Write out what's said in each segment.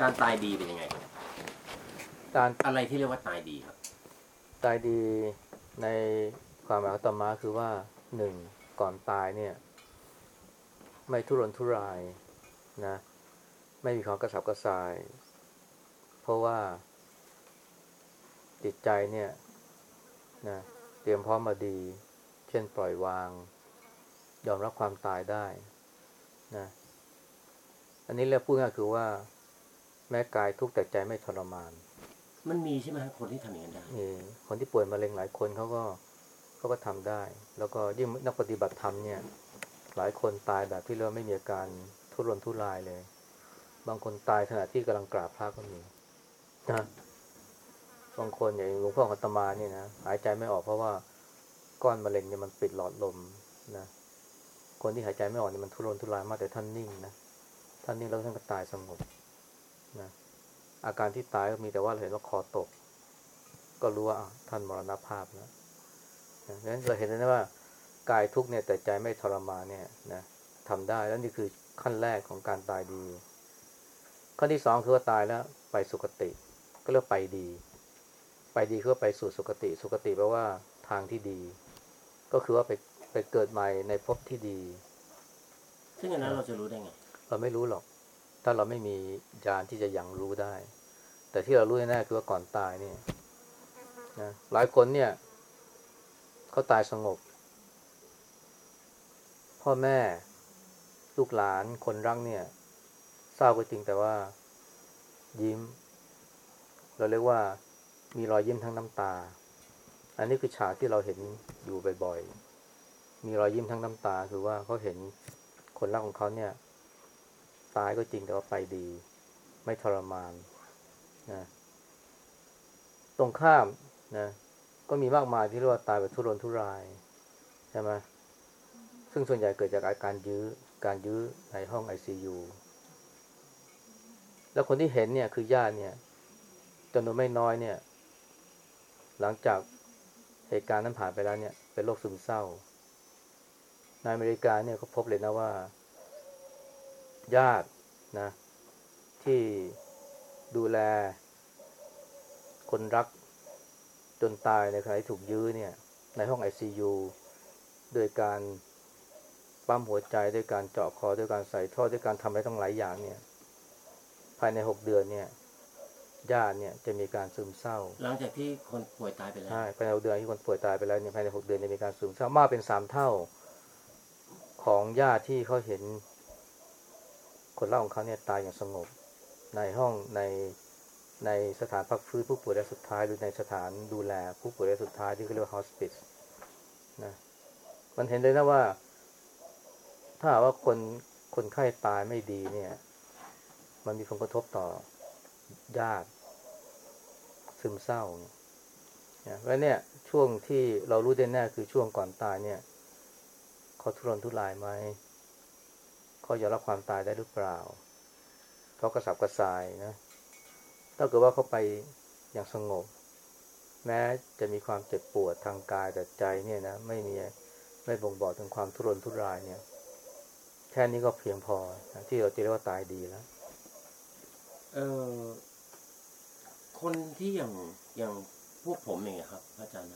การตายดีเป็นยังไงครับการอะไรที่เรียกว่าตายดีครับ ตายดีในความหมายของธรรมะคือว่าหนึ่งก่อนตายเนี่ย ไม่ทุรนทุรายนะ ไม่มีความกระสับกระส่าย เพราะว่าจิตใจเนี่ยนะเตรียมพร้อมมาดี เช่นปล่อยวาง ยอมรับความตายได้นะอันนี้เรียกพูดง่ายๆคือว่า แม้กายทุกข์แต่ใจไม่ทรมาน มันมีใช่ไหมครับคนที่ทำอย่างนั้นได้มีคนที่ป่วยมะเร็งหลายคนเขาก็เขาก็ทำได้ แล้วก็ยิ่งนักปฏิบัติธรรมเนี่ย หลายคนตายแบบที่เรียกว่าไม่มีอาการทุรนทุรายเลย บางคนตายขณะที่กำลังกราบพระก็มีนะบางคนอย่างหลวงพ่อคัตมาเนี่ยนะหายใจไม่ออกเพราะว่าก้อนมะเร็งเนี่ยมันปิดหลอดลมนะคนที่หายใจไม่ออกเนี่ยมันทุรนทุรายมากแต่ท่านนิ่งนะท่านนิ่งแล้วท่านก็ตายสงบ นะอาการที่ตายก็มีแต่ว่าเราเห็นว่าคอตก ก็รู้ว่าอะท่านมรณภาพแล้วนะงั้นเราเห็นเลยนะว่ากายทุกข์เนี่ยแต่ใจไม่ทรมานเนี่ยนะทำได้แล้วนี่คือขั้นแรกของการตายดี ขั้นที่สองคือว่าตายแล้วไปสุคติ ก็เรียกไปดี ไปดีคือว่าไปสู่สุคติ สุคติแปลว่าทางที่ดี ก็คือว่าไปไปเกิดใหม่ในภพที่ดี ซึ่งอันนั้นเราจะรู้ได้ไง เราไม่รู้หรอก ถ้าเราไม่มีญาณที่จะยังรู้ได้ แต่ที่เรารู้แน่ๆคือว่าก่อนตายเนี่ยนะหลายคนเนี่ยเขาตายสงบ พ่อแม่ ลูกหลานคนรักเนี่ยเศร้าก็จริงแต่ว่า ยิ้ม เราเรียกว่ามีรอยยิ้มทั้งน้ำตา อันนี้คือฉากที่เราเห็นอยู่บ่อยๆ มีรอยยิ้มทั้งน้ำตา คือว่าเขาเห็นคนรักของเขาเนี่ย ตายก็จริงแต่ว่าไปดี ไม่ทรมานนะตรงข้ามนะก็มีมากมายที่เรียกว่าตายแบบทุรนทุรายใช่ไหมซึ่งส่วนใหญ่เกิดจากอาการยื้อการยื้อในห้องไอซียูแล้วคนที่เห็นเนี่ยคือญาติเนี่ยจำนวนไม่น้อยเนี่ย หลังจากเหตุการณ์นั้นผ่านไปแล้วเนี่ย เป็นโรคซึมเศร้าในอเมริกาเนี่ยเขาพบเลยนะว่า ญาตินะ ที่ดูแล คนรักจนตายในขณะที่ถูกยื้อเนี่ย ในห้องไอซียูโดยการปั๊มหัวใจด้วยการเจาะคอด้วยการใส่ท่อด้วยการทำอะไรต้องหลายอย่างเนี่ย ภายในหกเดือนเนี่ยญาติเนี่ยจะมีการซึมเศร้า หลังจากที่คนป่วยตายไปแล้วใช่ภายในหกเดือนที่คนป่วยตายไปแล้วเนี่ยภายในหกเดือนจะมีการซึมเศร้ามากเป็นสามเท่า ของญาติที่เขาเห็น คนเล่าของเขาเนี่ยตายอย่างสงบ ในห้องในในสถานพักฟื้นผู้ป่วยระยะสุดท้าย หรือในสถานดูแลผู้ป่วยระยะสุดท้ายที่เรียกว่า hospice นะมันเห็นเลยนะว่า ถ้าว่าคนคนไข้ตายไม่ดีเนี่ย มันมีผลกระทบต่อญาติซึมเศร้าเนี่ยนะแล้วเนี่ยช่วงที่เรารู้ได้แน่คือช่วงก่อนตายเนี่ยเขาทุรนทุรายไหม เขายอมรับความตายได้หรือเปล่าเขากระสับกระส่ายนะ ถ้าเกิดว่าเขาไปอย่างสงบ แม้จะมีความเจ็บปวดทางกายแต่ใจเนี่ยนะไม่มีไม่บ่งบอกถึงความทุรนทุรายเนี่ย แค่นี้ก็เพียงพอนะที่เราจะเรียกว่าตายดีแล้วเออคนที่อย่างอย่างพวกผมเองครับอาจารย์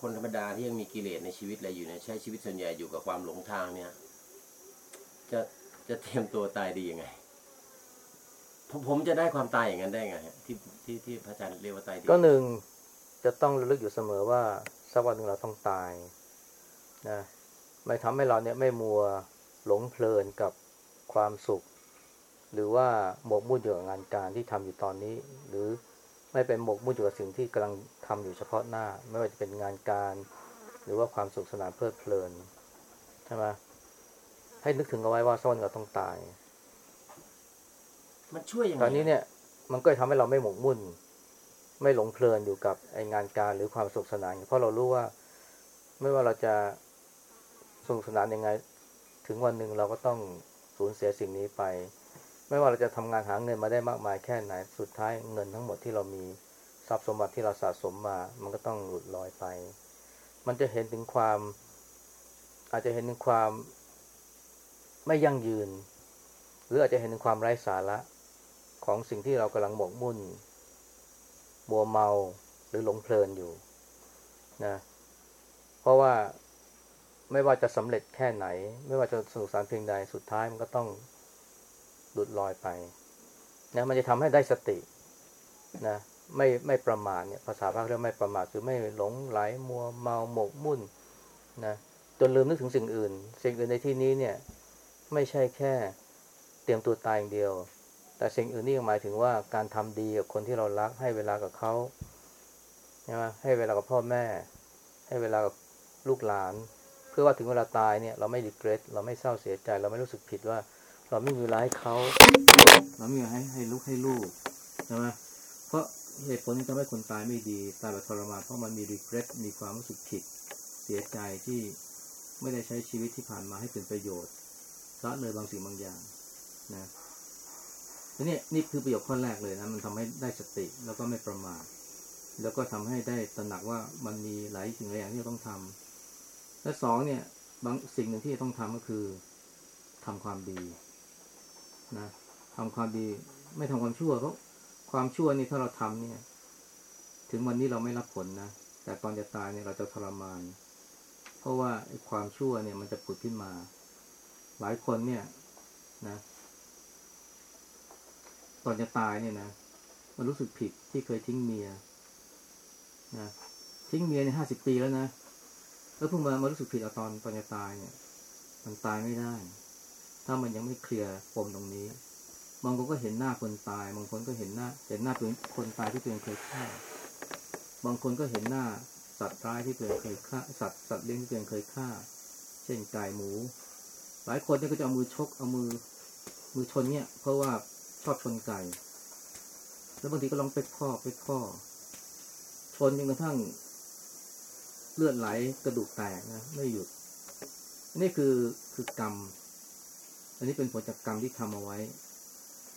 คนธรรมดาที่ยังมีกิเลสในชีวิตอะไรอยู่เนี่ยใช้ชีวิตส่วนใหญ่อยู่กับความหลงทางเนี่ย จะจะเตรียมตัวตายดียังไงผมผมจะได้ความตายอย่างนั้นได้ไงที่ที่ที่พระอาจารย์เรียกว่าตายดีก็หนึ่งจะต้องระลึกอยู่เสมอว่าสักวันหนึ่งเราต้องตายนะไม่ทำให้เราเนี่ยไม่มัวหลงเพลินกับความสุข หรือว่าหมกมุ่นอยู่กับงานการที่ทำอยู่ตอนนี้ หรือไม่เป็นหมกมุ่นอยู่กับสิ่งที่กำลังทำอยู่เฉพาะหน้า ไม่ว่าจะเป็นงานการ หรือว่าความสุขสนานเพลิดเพลินใช่ไหม ให้นึกถึงเอาไว้ว่าสักวันเราต้องตาย มันช่วยยังไงตอนนี้เนี่ย มันก็ทำให้เราไม่หมกมุ่น ไม่หลงเพลินอยู่กับไองานการหรือความสุขสนาน เพราะเรารู้ว่าไม่ว่าเราจะสนุกสนานยังไง ถึงวันหนึ่งเราก็ต้องสูญเสียสิ่งนี้ไป ไม่ว่าเราจะทำงานหาเงินมาได้มากมายแค่ไหน สุดท้ายเงินทั้งหมดที่เรามีทรัพย์สมบัติที่เราสะสมมา มันก็ต้องหลุดลอยไป มันจะเห็นถึงความ อาจจะเห็นถึงความ ไม่ยั่งยืน หรืออาจจะเห็นถึงความไร้สาระของสิ่งที่เรากำลังหมกมุ่นมัวเมาหรือหลงเพลินอยู่นะเพราะว่าไม่ว่าจะสำเร็จแค่ไหน ไม่ว่าจะสนุกสนานเพียงใดสุดท้ายมันก็ต้องหลุดลอยไปนะมันจะทำให้ได้สตินะไม่ไม่ประมาทเนี่ยภาษาพระเรียกไม่ประมาทคือไม่หลงไหลมัวเมาหมกมุ่นนะจนลืมนึกถึงสิ่งอื่น สิ่งอื่นในที่นี้เนี่ย ไม่ใช่แค่เตรียมตัวตายอย่างเดียว แต่สิ่งอื่นนี่หมายถึงว่าการทำดีกับคนที่เรารักให้เวลากับเขาใช่ไหมให้เวลากับพ่อแม่ ให้เวลากับลูกหลาน เพื่อว่าถึงเวลาตายเนี่ยเราไม่รีเกรสเราไม่เศร้าเสียใจ เราไม่รู้สึกผิดว่า เราไม่มีเวลาให้เขาเราไม่มีเวลาให้ให้ลูกให้ลูกใช่ไหมเพราะเหตุผลที่ทำให้คนตายไม่ดีตายแบบทรมานเพราะมันมีรีเกรสมีความรู้สึกผิดเสียใจที่ไม่ได้ใช้ชีวิตที่ผ่านมาให้เป็นประโยชน์ ละเลยบางสิ่งบางอย่างนะทีนี้นี่คือประโยชน์ข้อแรกเลยนะมันทำให้ได้สติแล้วก็ไม่ประมาทแล้วก็ทำให้ได้ตระหนักว่ามันมีหลายสิ่งหลายอย่างที่เราต้องทำและสองเนี่ย บางสิ่งหนึ่งที่จะต้องทำก็คือทำความดีนะทำความดีไม่ทำความชั่วเพราะความชั่วนี่ถ้าเราทำเนี่ย ถึงวันนี้เราไม่รับผลนะแต่ก่อนจะตายเนี่ยเราจะทรมาน เพราะว่าความชั่วเนี่ยมันจะผุดขึ้นมา หลายคนเนี่ยนะตอนจะตายเนี่ยนะมันรู้สึกผิดที่เคยทิ้งเมียนะทิ้งเมียในห้าสิบปีแล้วนะแล้วเพิ่งมามารู้สึกผิดอตอนตอนจะตายเนี่ย มันตายไม่ได้ ถ้ามันยังไม่เคลียร์ปมตรงนี้บางคนก็เห็นหน้าคนตาย บางคนก็เห็นหน้า เห็นหน้าตัวคนตายที่ตัวเองเคยฆ่า บางคนก็เห็นหน้าสัตว์ร้ายที่ตัวเองเคยฆ่า สัตว์สัตว์เลี้ยงที่ตัวเองเคยฆ่า เช่นไก่หมู หลายคนเนี่ยก็จะเอามือชกเอามือ มือชนเนี่ย เพราะว่าชอบชนไก่แล้วบางทีก็ลองไปข้อไปข้อชนจนกระทั่งเลือดไหลกระดูกแตกนะไม่หยุด นี่คือคือกรรม อันนี้เป็นผลจากกรรมที่ทำเอาไว้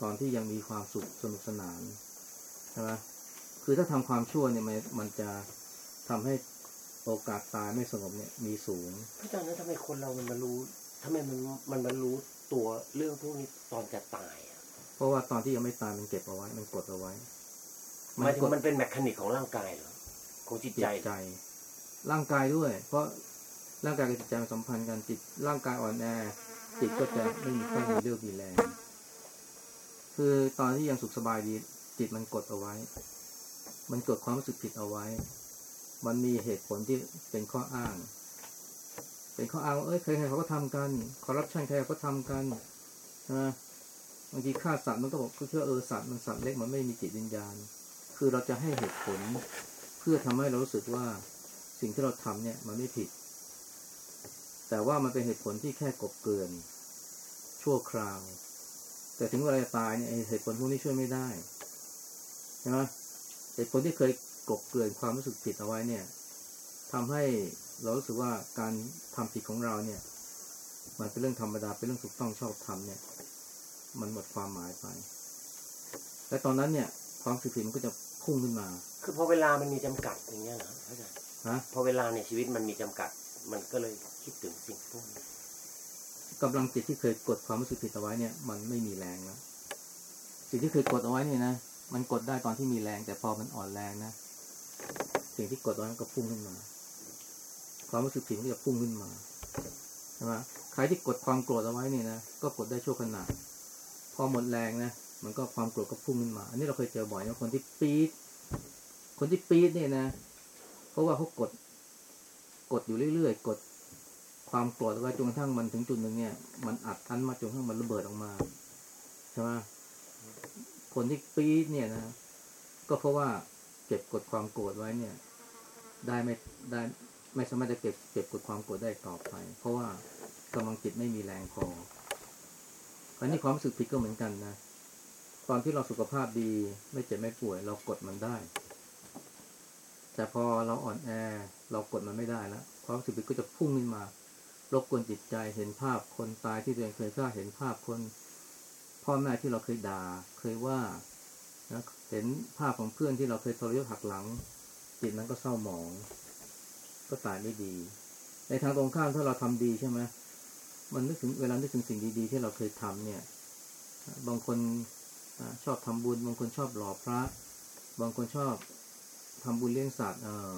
ตอนที่ยังมีความสุขสนุกสนานใช่ไหมคือถ้าทำความชั่วเนี่ยมันมันจะทำให้โอกาสตายไม่สงบเนี่ยมีสูง พระอาจารย์แล้วทำไมคนเรามันมารู้ ทำไมมันมันมารู้ตัวเรื่องพวกนี้ตอนจะตายอะเพราะว่าตอนที่ยังไม่ตายมันเก็บเอาไว้ มันกดเอาไว้หมายถึงกดมันเป็นแมคานิกของร่างกายเหรอของจิตจิใจตใจ ร่างกายด้วย เพราะร่างกายกับจิตใจมันสัมพันธ์กันจิตร่างกายอ่อนแอจิตก็จะไม่มีค่อยมีเรี่ยวมีแรงคือตอนที่ยังสุขสบายดี จิตมันกดเอาไว้ มันกดความรู้สึกผิดเอาไว้ มันมีเหตุผลที่เป็นข้ออ้าง เป็นข้ออ้างว่าเอ้ยใครๆเขาก็ทำกันคอร์รัปชันใครๆก็ทำกันนะบางทีฆ่าสัตว์มันก็บอกก็เชื่อเออสัตว์มันสัตว์เล็กมันไม่มีจิตวิญญาณ คือเราจะให้เหตุผลเพื่อทำให้เรารู้สึกว่าสิ่งที่เราทำเนี่ยมันไม่ผิด แต่ว่ามันเป็นเหตุผลที่แค่กบเกลื่อนชั่วคราว แต่ถึงเวลาตายเนี่ยเหตุผลพวกนี้ช่วยไม่ได้ใช่ไหมเหตุผลที่เคยกบเกลื่อนความรู้สึกผิดเอาไว้เนี่ยทำให้ เรารู้สึกว่าการทำผิดของเราเนี่ย มันเป็นเรื่องธรรมดาเป็นเรื่องถูกต้องชอบธรรมเนี่ย มันหมดความหมายไป และตอนนั้นเนี่ย ความรู้สึกผิดมันก็จะพุ่งขึ้นมา คือพอเวลามันมีจำกัดอย่างเงี้ยเหรอพระอาจารย์ฮะพอเวลาในชีวิตมันมีจำกัด มันก็เลยคิดถึงสิ่งพวกนี้กำลังจิตที่เคยกดความรู้สึกผิดเอาไว้เนี่ย มันไม่มีแรงแล้วสิ่งที่เคยกดเอาไว้เนี่ยนะมันกดได้ตอนที่มีแรง แต่พอมันอ่อนแรงนะสิ่งที่กดเอาไว้มันก็พุ่งขึ้นมา ความรู้สึกผิดก็จะพุ่งขึ้นมาใช่ไหมใครที่กดความโกรธเอาไว้เนี่ยนะก็กดได้ชั่วขณะพอหมดแรงนะมันก็ความโกรธก็พุ่งขึ้นมา อันนี้เราเคยเจอบ่อยนะคนที่ปี๊ดคนที่ปี๊ดเนี่ยนะเพราะว่าเขากด กดอยู่เรื่อยๆกดความโกรธเอาไว้จนกระทั่งมันถึงจุดหนึ่งเนี่ย มันอัดอันมาจนกระทั่งมันระเบิดออกมาใช่ไหมคนที่ปี๊ดเนี่ยนะก็เพราะว่าเก็บกดความโกรธไว้เนี่ย ได้ไม่ได้ ไม่สามารถจะเก็บเก็บกดความโกรธได้ต่อไป เพราะว่ากำลังจิตไม่มีแรงพออันนี้ความรู้สึกผิดก็เหมือนกันนะตอนที่เราสุขภาพดี ไม่เจ็บไม่ป่วย เรากดมันได้ แต่พอเราอ่อนแอ เรากดมันไม่ได้แล้วความรู้สึกผิดก็จะพุ่งขึ้นมารบกวนจิตใจเห็นภาพคนตายที่ตัวเองเคยฆ่าเห็นภาพคน พ่อแม่ที่เราเคยด่า เคยว่านะเห็นภาพของเพื่อนที่เราเคยทรยศหักหลัง จิตนั้นก็เศร้าหมอง ก็ตายไม่ดี ในทางตรงข้ามถ้าเราทำดีใช่ไหมมันนึกถึงเวลานึกถึงสิ่งดีๆ ที่เราเคยทำเนี่ย บางคนชอบทำบุญ บางคนชอบหล่อพระ บางคนชอบทำบุญเลี้ยงสัตว์เออ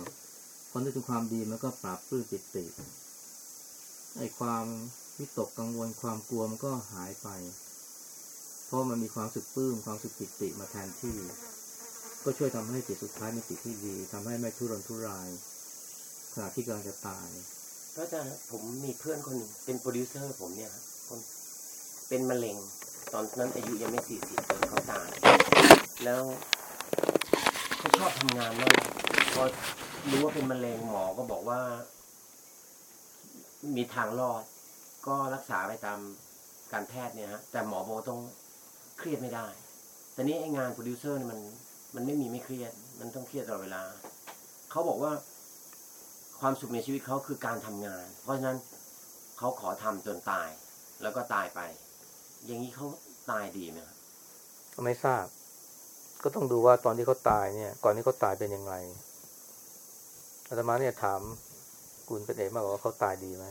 พอนึกถึงความดีมันก็ปราบปลื้มปิติไอ้ความวิตกกังวลความกลัวมันก็หายไป เพราะมันมีความสึกปลื้มความสึกปิติมาแทนที่ ก็ช่วยทำให้จิตสุดท้ายมีจิตที่ดีทำให้ไม่ทุรนทุราย ขณะที่กำลังจะตายพระอาจารย์ผมมีเพื่อนคนหนึ่งเป็นโปรดิวเซอร์ผมเนี่ยครับคนเป็นมะเร็ง ตอนนั้นอายุยังไม่สี่สิบเลยเขาตาย แล้วเขาชอบทำงานมากพอรู้ว่าเป็นมะเร็งหมอก็บอกว่า มีทางรอด ก็รักษาไปตามการแพทย์เนี่ยฮะแต่หมอบอกต้องเครียดไม่ได้ แต่นี้ไอ้งานโปรดิวเซอร์เนี่ยมัน มันไม่มีไม่เครียด มันต้องเครียดตลอดเวลา เขาบอกว่า ความสุขในชีวิตเขาคือการทำงาน เพราะฉะนั้นเขาขอทำจนตาย แล้วก็ตายไป อย่างนี้เขาตายดีไหมครับไม่ทราบ ก็ต้องดูว่าตอนที่เขาตายเนี่ย ก่อนที่เขาตายเป็นยังไงอาตมาเนี่ยถามคุณเป็นเอกมากว่าเขาตายดีไหม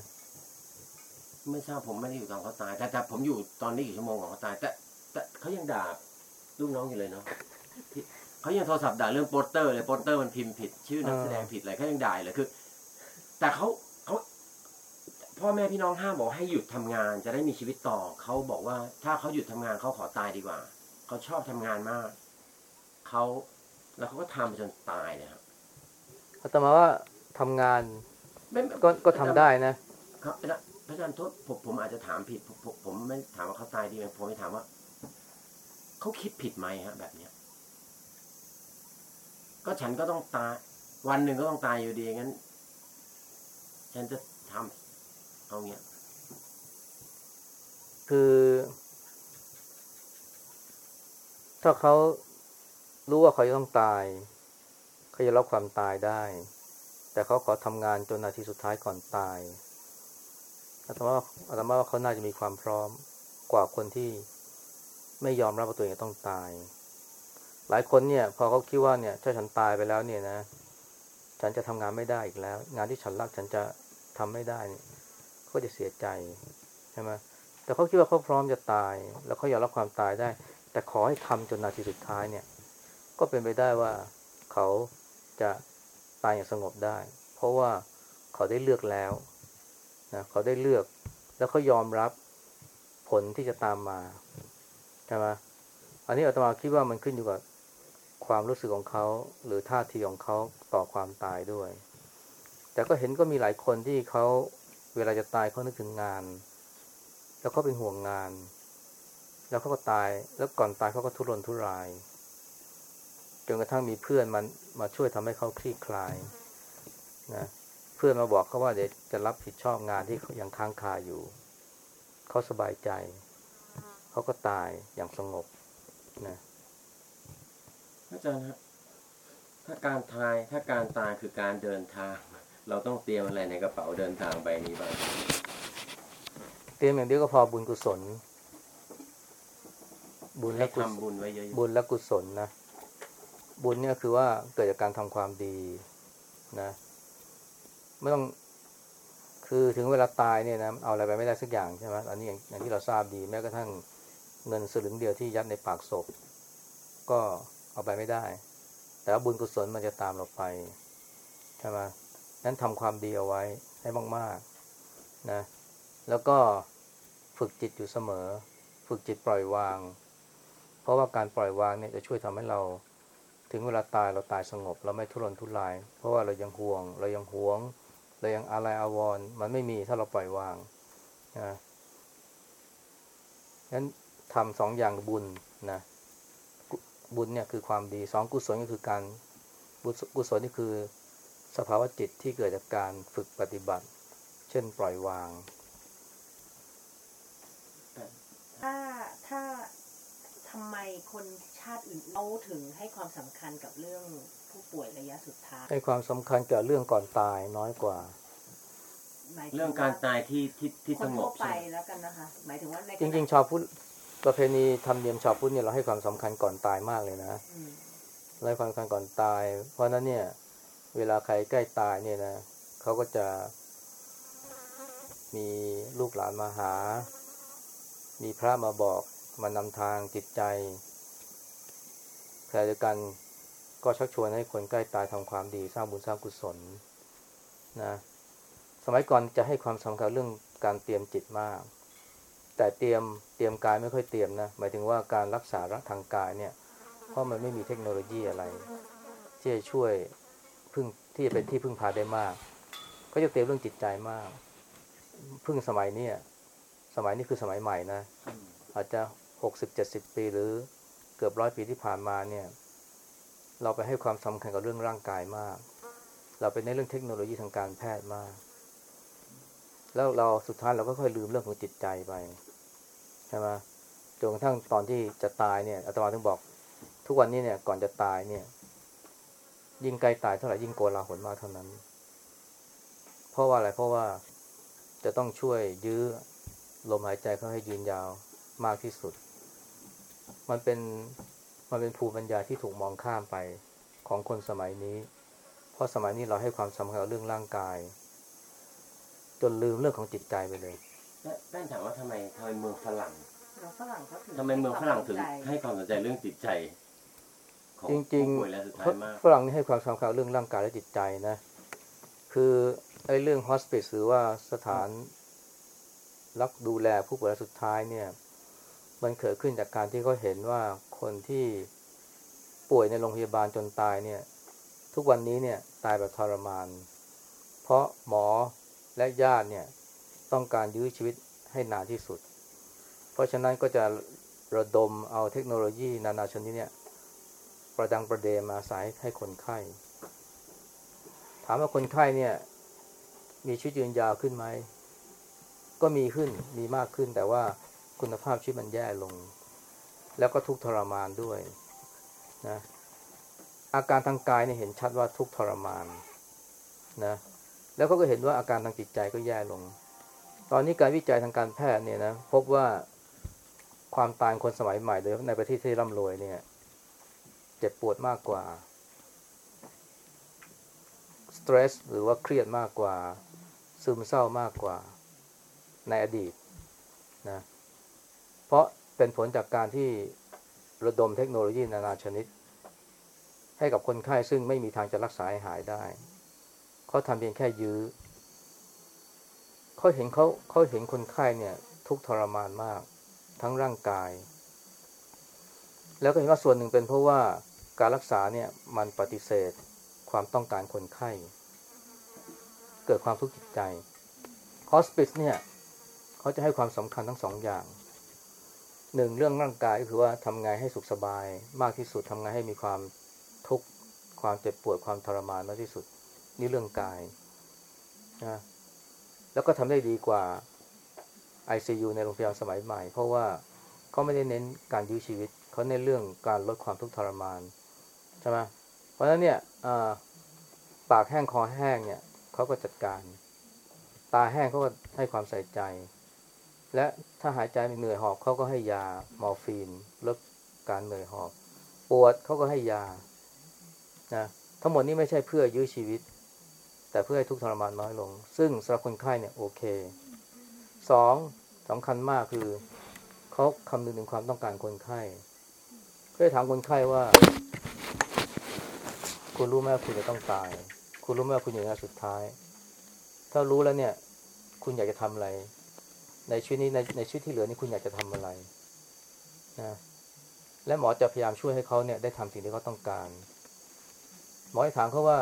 ไม่ทราบผมไม่ได้อยู่ตอนเขาตายแต่แต่ผมอยู่ตอนนี้กี่ชั่วโมงก่อนเขาตายแต่แต่เขายังด่าลูกน้องอยู่เลยเนาะที่เขายังโทรศัพท์ด่าเรื่องโปสเตอร์เลยโปสเตอร์มันพิมพ์ผิด ชื่อนักแสดงผิดอะไรเขายังด่าอยู่เลยคือ แต่เขาเขาพ่อแม่พี่น้องห้ามบอกให้หยุดทำงาน จะได้มีชีวิตต่อเขาบอกว่า ถ้าเขาหยุดทำงานเขาขอตายดีกว่าเขาชอบทำงานมากเขาแล้วเขาก็ทำจนตายเลยครับอาตมาว่าทำงานไม่ไม่ก็ก็ทำได้นะครับอาจารย์พระอาจารย์โทษผมผมอาจจะถามผิดผมผมผมไม่ถามว่าเขาตายดีไหมผมไม่ถามว่าเขาคิดผิดไหมฮะ แบบเนี้ย ก็ฉันก็ต้องตาย วันหนึ่งก็ต้องตายอยู่ดีงั้น ฉันจะทำเอาเงี้ย คือ ถ้าเขารู้ว่าเขาจะต้องตาย เขาจะรับความตายได้ แต่เขาขอทำงานจนนาทีสุดท้ายก่อนตายอาตมาว่าอาตมาว่าเขาน่าจะมีความพร้อมกว่าคนที่ไม่ยอมรับว่าตัวเองต้องตาย หลายคนเนี่ย พอเขาคิดว่าเนี่ยถ้าฉันตายไปแล้วเนี่ยนะ ฉันจะทำงานไม่ได้อีกแล้ว งานที่ฉันรักฉันจะทำไม่ได้เขาก็จะเสียใจใช่ไหมแต่เขาคิดว่าเขาพร้อมจะตาย แล้วเขายอมรับความตายได้ แต่ขอให้ทำจนนาทีสุดท้ายเนี่ย ก็เป็นไปได้ว่าเขาจะตายอย่างสงบได้ เพราะว่าเขาได้เลือกแล้วนะเขาได้เลือก แล้วเขายอมรับผลที่จะตามมาใช่ไหมอันนี้อาตมาคิดว่ามันขึ้นอยู่กับความรู้สึกของเขาหรือท่าทีของเขา ต่อความตายด้วย แต่ก็เห็นก็มีหลายคนที่เขาเวลาจะตายเขานึกถึงงาน แล้วเขาเป็นห่วงงาน แล้วเขาก็ตายแล้วก่อนตายเขาก็ทุรนทุรายจนกระทั่งมีเพื่อนมันมาช่วยทำให้เขาคลี่คลายนะเพื่อนมาบอกเขาว่าเดี๋ยวจะรับผิดชอบงานที่ยังค้างคาอยู่เขาสบายใจเขาก็ตายอย่างสงบนะพระอาจารย์ครับ ถ้าการตายถ้าการตายคือการเดินทาง เราต้องเตรียมอะไรในกระเป๋าเดินทางไปนี้บ้างเตรียมอย่างเดียวก็พอบุญกุศล บุญให้และกุศลทำบุญไว้เยอะบุญและกุศลนะบุญเนี่ยคือว่าเกิดจากการทำความดีนะไม่ต้องคือถึงเวลาตายเนี่ยนะเอาอะไรไปไม่ได้สักอย่างใช่ไหมอันนี้อย่างอย่างที่เราทราบดีแม้กระทั่งเงินสลึงเดียวที่ยัดในปากศพ ก็เอาไปไม่ได้ แต่ว่าบุญกุศลมันจะตามเราไปใช่ไหมนั้นทำความดีเอาไว้ให้มากๆนะ แล้วก็ฝึกจิตอยู่เสมอ ฝึกจิตปล่อยวาง เพราะว่าการปล่อยวางเนี่ยจะช่วยทำให้เรา ถึงเวลาตายเราตายสงบ เราไม่ทุรนทุราย เพราะว่าเรายังห่วง เรายังหวง เรายังอะไรอาวรมันไม่มีถ้าเราปล่อยวางนะงั้นทำสองอย่างบุญนะ บุญเนี่ยคือความดีสองกุศลก็คือการบุญกุศลนี่คือสภาวะจิตที่เกิดจากการฝึกปฏิบัติ เช่นปล่อยวาง ถ้าถ้าทำไมคนชาติอื่นเขาถึงให้ความสำคัญกับเรื่องผู้ป่วยระยะสุดท้าย ให้ความสำคัญกับเรื่องก่อนตายน้อยกว่าหมายๆถึเรื่องว่าการตายที่ที่ที่คสนงทั่บวไปใช่ไหมแล้วกันนะคะ หมายถึงว่าในจริงๆชาวพุทธ ประเพณีธรรมเนียมชาวพุทธเนี่ยเราให้ความสำคัญก่อนตายมากเลยนะอืมเราให้ความสำคัญก่อนตาย เพราะฉะนั้นเนี่ย เวลาใครใกล้ตายเนี่ยนะเขาก็จะมีลูกหลานมาหา มีพระมาบอกมานำทางจิตใจขณะเดียวกันก็ชักชวนให้คนใกล้ตายทำความดีสร้างบุญสร้างกุศลนะ สมัยก่อนจะให้ความสำคัญเรื่องการเตรียมจิตมาก แต่เตรียมเตรียมกายไม่ค่อยเตรียมนะหมายถึงว่าการรักษาทางกายเนี่ย เพราะมันไม่มีเทคโนโลยีอะไร ที่จะช่วยพึ่งที่จะเป็นที่พึ่งพาได้มาก ก็จะเตรียมเรื่องจิตใจมาก พึ่งสมัยเนี้สมัยนี้คือสมัยใหม่นะ อาจจะหกสิบเจ็ดสิบปีหรือเกือบร้อยปีที่ผ่านมาเนี่ย เราไปให้ความสำคัญกับเรื่องร่างกายมาก เราไปในเรื่องเทคโนโลยีทางการแพทย์มาก แล้วเราสุดท้ายเราก็ค่อยลืมเรื่องของจิตใจไป ใช่ไหมจนกระทั่งตอนที่จะตายเนี่ยอาตมาถึงบอก ทุกวันนี้เนี่ย ก่อนจะตายเนี่ย ยิ่งใกล้ตายเท่าไหร่ยิ่งโกลาหลมากเท่านั้น เพราะว่าอะไรเพราะว่าจะต้องช่วยยื้อลมหายใจเขาให้ยืนยาวมากที่สุด มันเป็นมันเป็นภูมิปัญญาที่ถูกมองข้ามไปของคนสมัยนี้ เพราะสมัยนี้เราให้ความสำคัญกับเรื่องร่างกาย จนลืมเรื่องของจิตใจไปเลย แล้วแป้นถามว่าทำไมทำไมเมืองฝรั่งแล้วฝรั่งเขาถึงทำไมเมืองฝรั่งถึงให้ให้ความสนใจเรื่องจิตใจ ของจริงผู้ป่วยและสุดท้ายมากๆฝรั่งนี่ให้ความสำคัญกับเรื่องร่างกายและจิตใจนะ คือไอ้เรื่อง hospice หรือว่าสถานรักดูแลผู้ป่วยรายสุดท้ายเนี่ย มันเกิดขึ้นจากการที่เขาเห็นว่าคนที่ป่วยในโรงพยาบาลจนตายเนี่ย ทุกวันนี้เนี่ยตายแบบทรมาน เพราะหมอและญาติเนี่ย ต้องการยื้อชีวิตให้นานที่สุด เพราะฉะนั้นก็จะระดมเอาเทคโนโลยีนานาชนิดเนี่ย ประดังประเดมาสายให้คนไข้ ถามว่าคนไข้เนี่ย มีชีวิตยืนยาวขึ้นไหม ก็มีขึ้นมีมากขึ้น แต่ว่าคุณภาพชีวิตมันแย่ลง แล้วก็ทุกทรมานด้วยนะอาการทางกายเนี่ยเห็นชัดว่าทุกทรมานนะแล้วก็เห็นว่าอาการทางจิตใจก็แย่ลง ตอนนี้การวิจัยทางการแพทย์เนี่ยนะพบว่าความตายคนสมัยใหม่โดยในประเทศที่ร่ำรวยเนี่ย เจ็บปวดมากกว่าสตรสหรือว่าเครียดมากกว่า ซึมเศร้ามากกว่าในอดีตนะเพราะเป็นผลจากการที่ระดมเทคโนโลยีนานาชนิด ให้กับคนไข้ซึ่งไม่มีทางจะรักษาให้หายได้เขาทำเพียงแค่ยื้อ เขาเห็นเขาเขาเห็นคนไข้เนี่ย ทุกทรมานมาก ทั้งร่างกาย แล้วก็เห็นว่าส่วนหนึ่งเป็นเพราะว่าการรักษาเนี่ยมันปฏิเสธความต้องการคนไข้ เกิดความทุกข์จิตใจฮอสปิสเนี่ยเขาจะให้ความสำคัญทั้งสองอย่างหนึ่งเรื่องร่างกายก็คือว่าทำไงให้สุขสบายมากที่สุดทำไงให้มีความทุกข์ความเจ็บปวดความทรมานมากที่สุด นี่เรื่องกายนะ แล้วก็ทำได้ดีกว่า ICU ในโรงพยาบาลสมัยใหม่ เพราะว่าเขาไม่ได้เน้นการยื้อชีวิต เขาเน้นเรื่องการลดความทุกข์ทรมานใช่ไหมเพราะฉะนั้นเนี่ยปากแห้งคอแห้งเนี่ยเขาก็จัดการ ตาแห้งเขาก็ให้ความใส่ใจ และถ้าหายใจเหนื่อยหอบเขาก็ให้ยา มอร์ฟีนลดการเหนื่อยหอบ ปวดเขาก็ให้ยานะทั้งหมดนี้ไม่ใช่เพื่อยื้อชีวิต แต่เพื่อให้ทุกทรมานน้อยลง ซึ่งสำหรับคนไข้เนี่ยโอเคสองสำคัญมากคือเขาคำนึงถึงความต้องการคนไข้เคยถามคนไข้ว่า คุณรู้ไหมคุณจะต้องตาย คุณรู้ไหมคุณอยู่ในสุดท้าย ถ้ารู้แล้วเนี่ย คุณอยากจะทำอะไร ในชีวิตนี้ในในชีวิตที่เหลือนี่คุณอยากจะทำอะไรนะและหมอจะพยายามช่วยให้เขาเนี่ยได้ทำสิ่งที่เขาต้องการ หมอให้ถามเขาว่า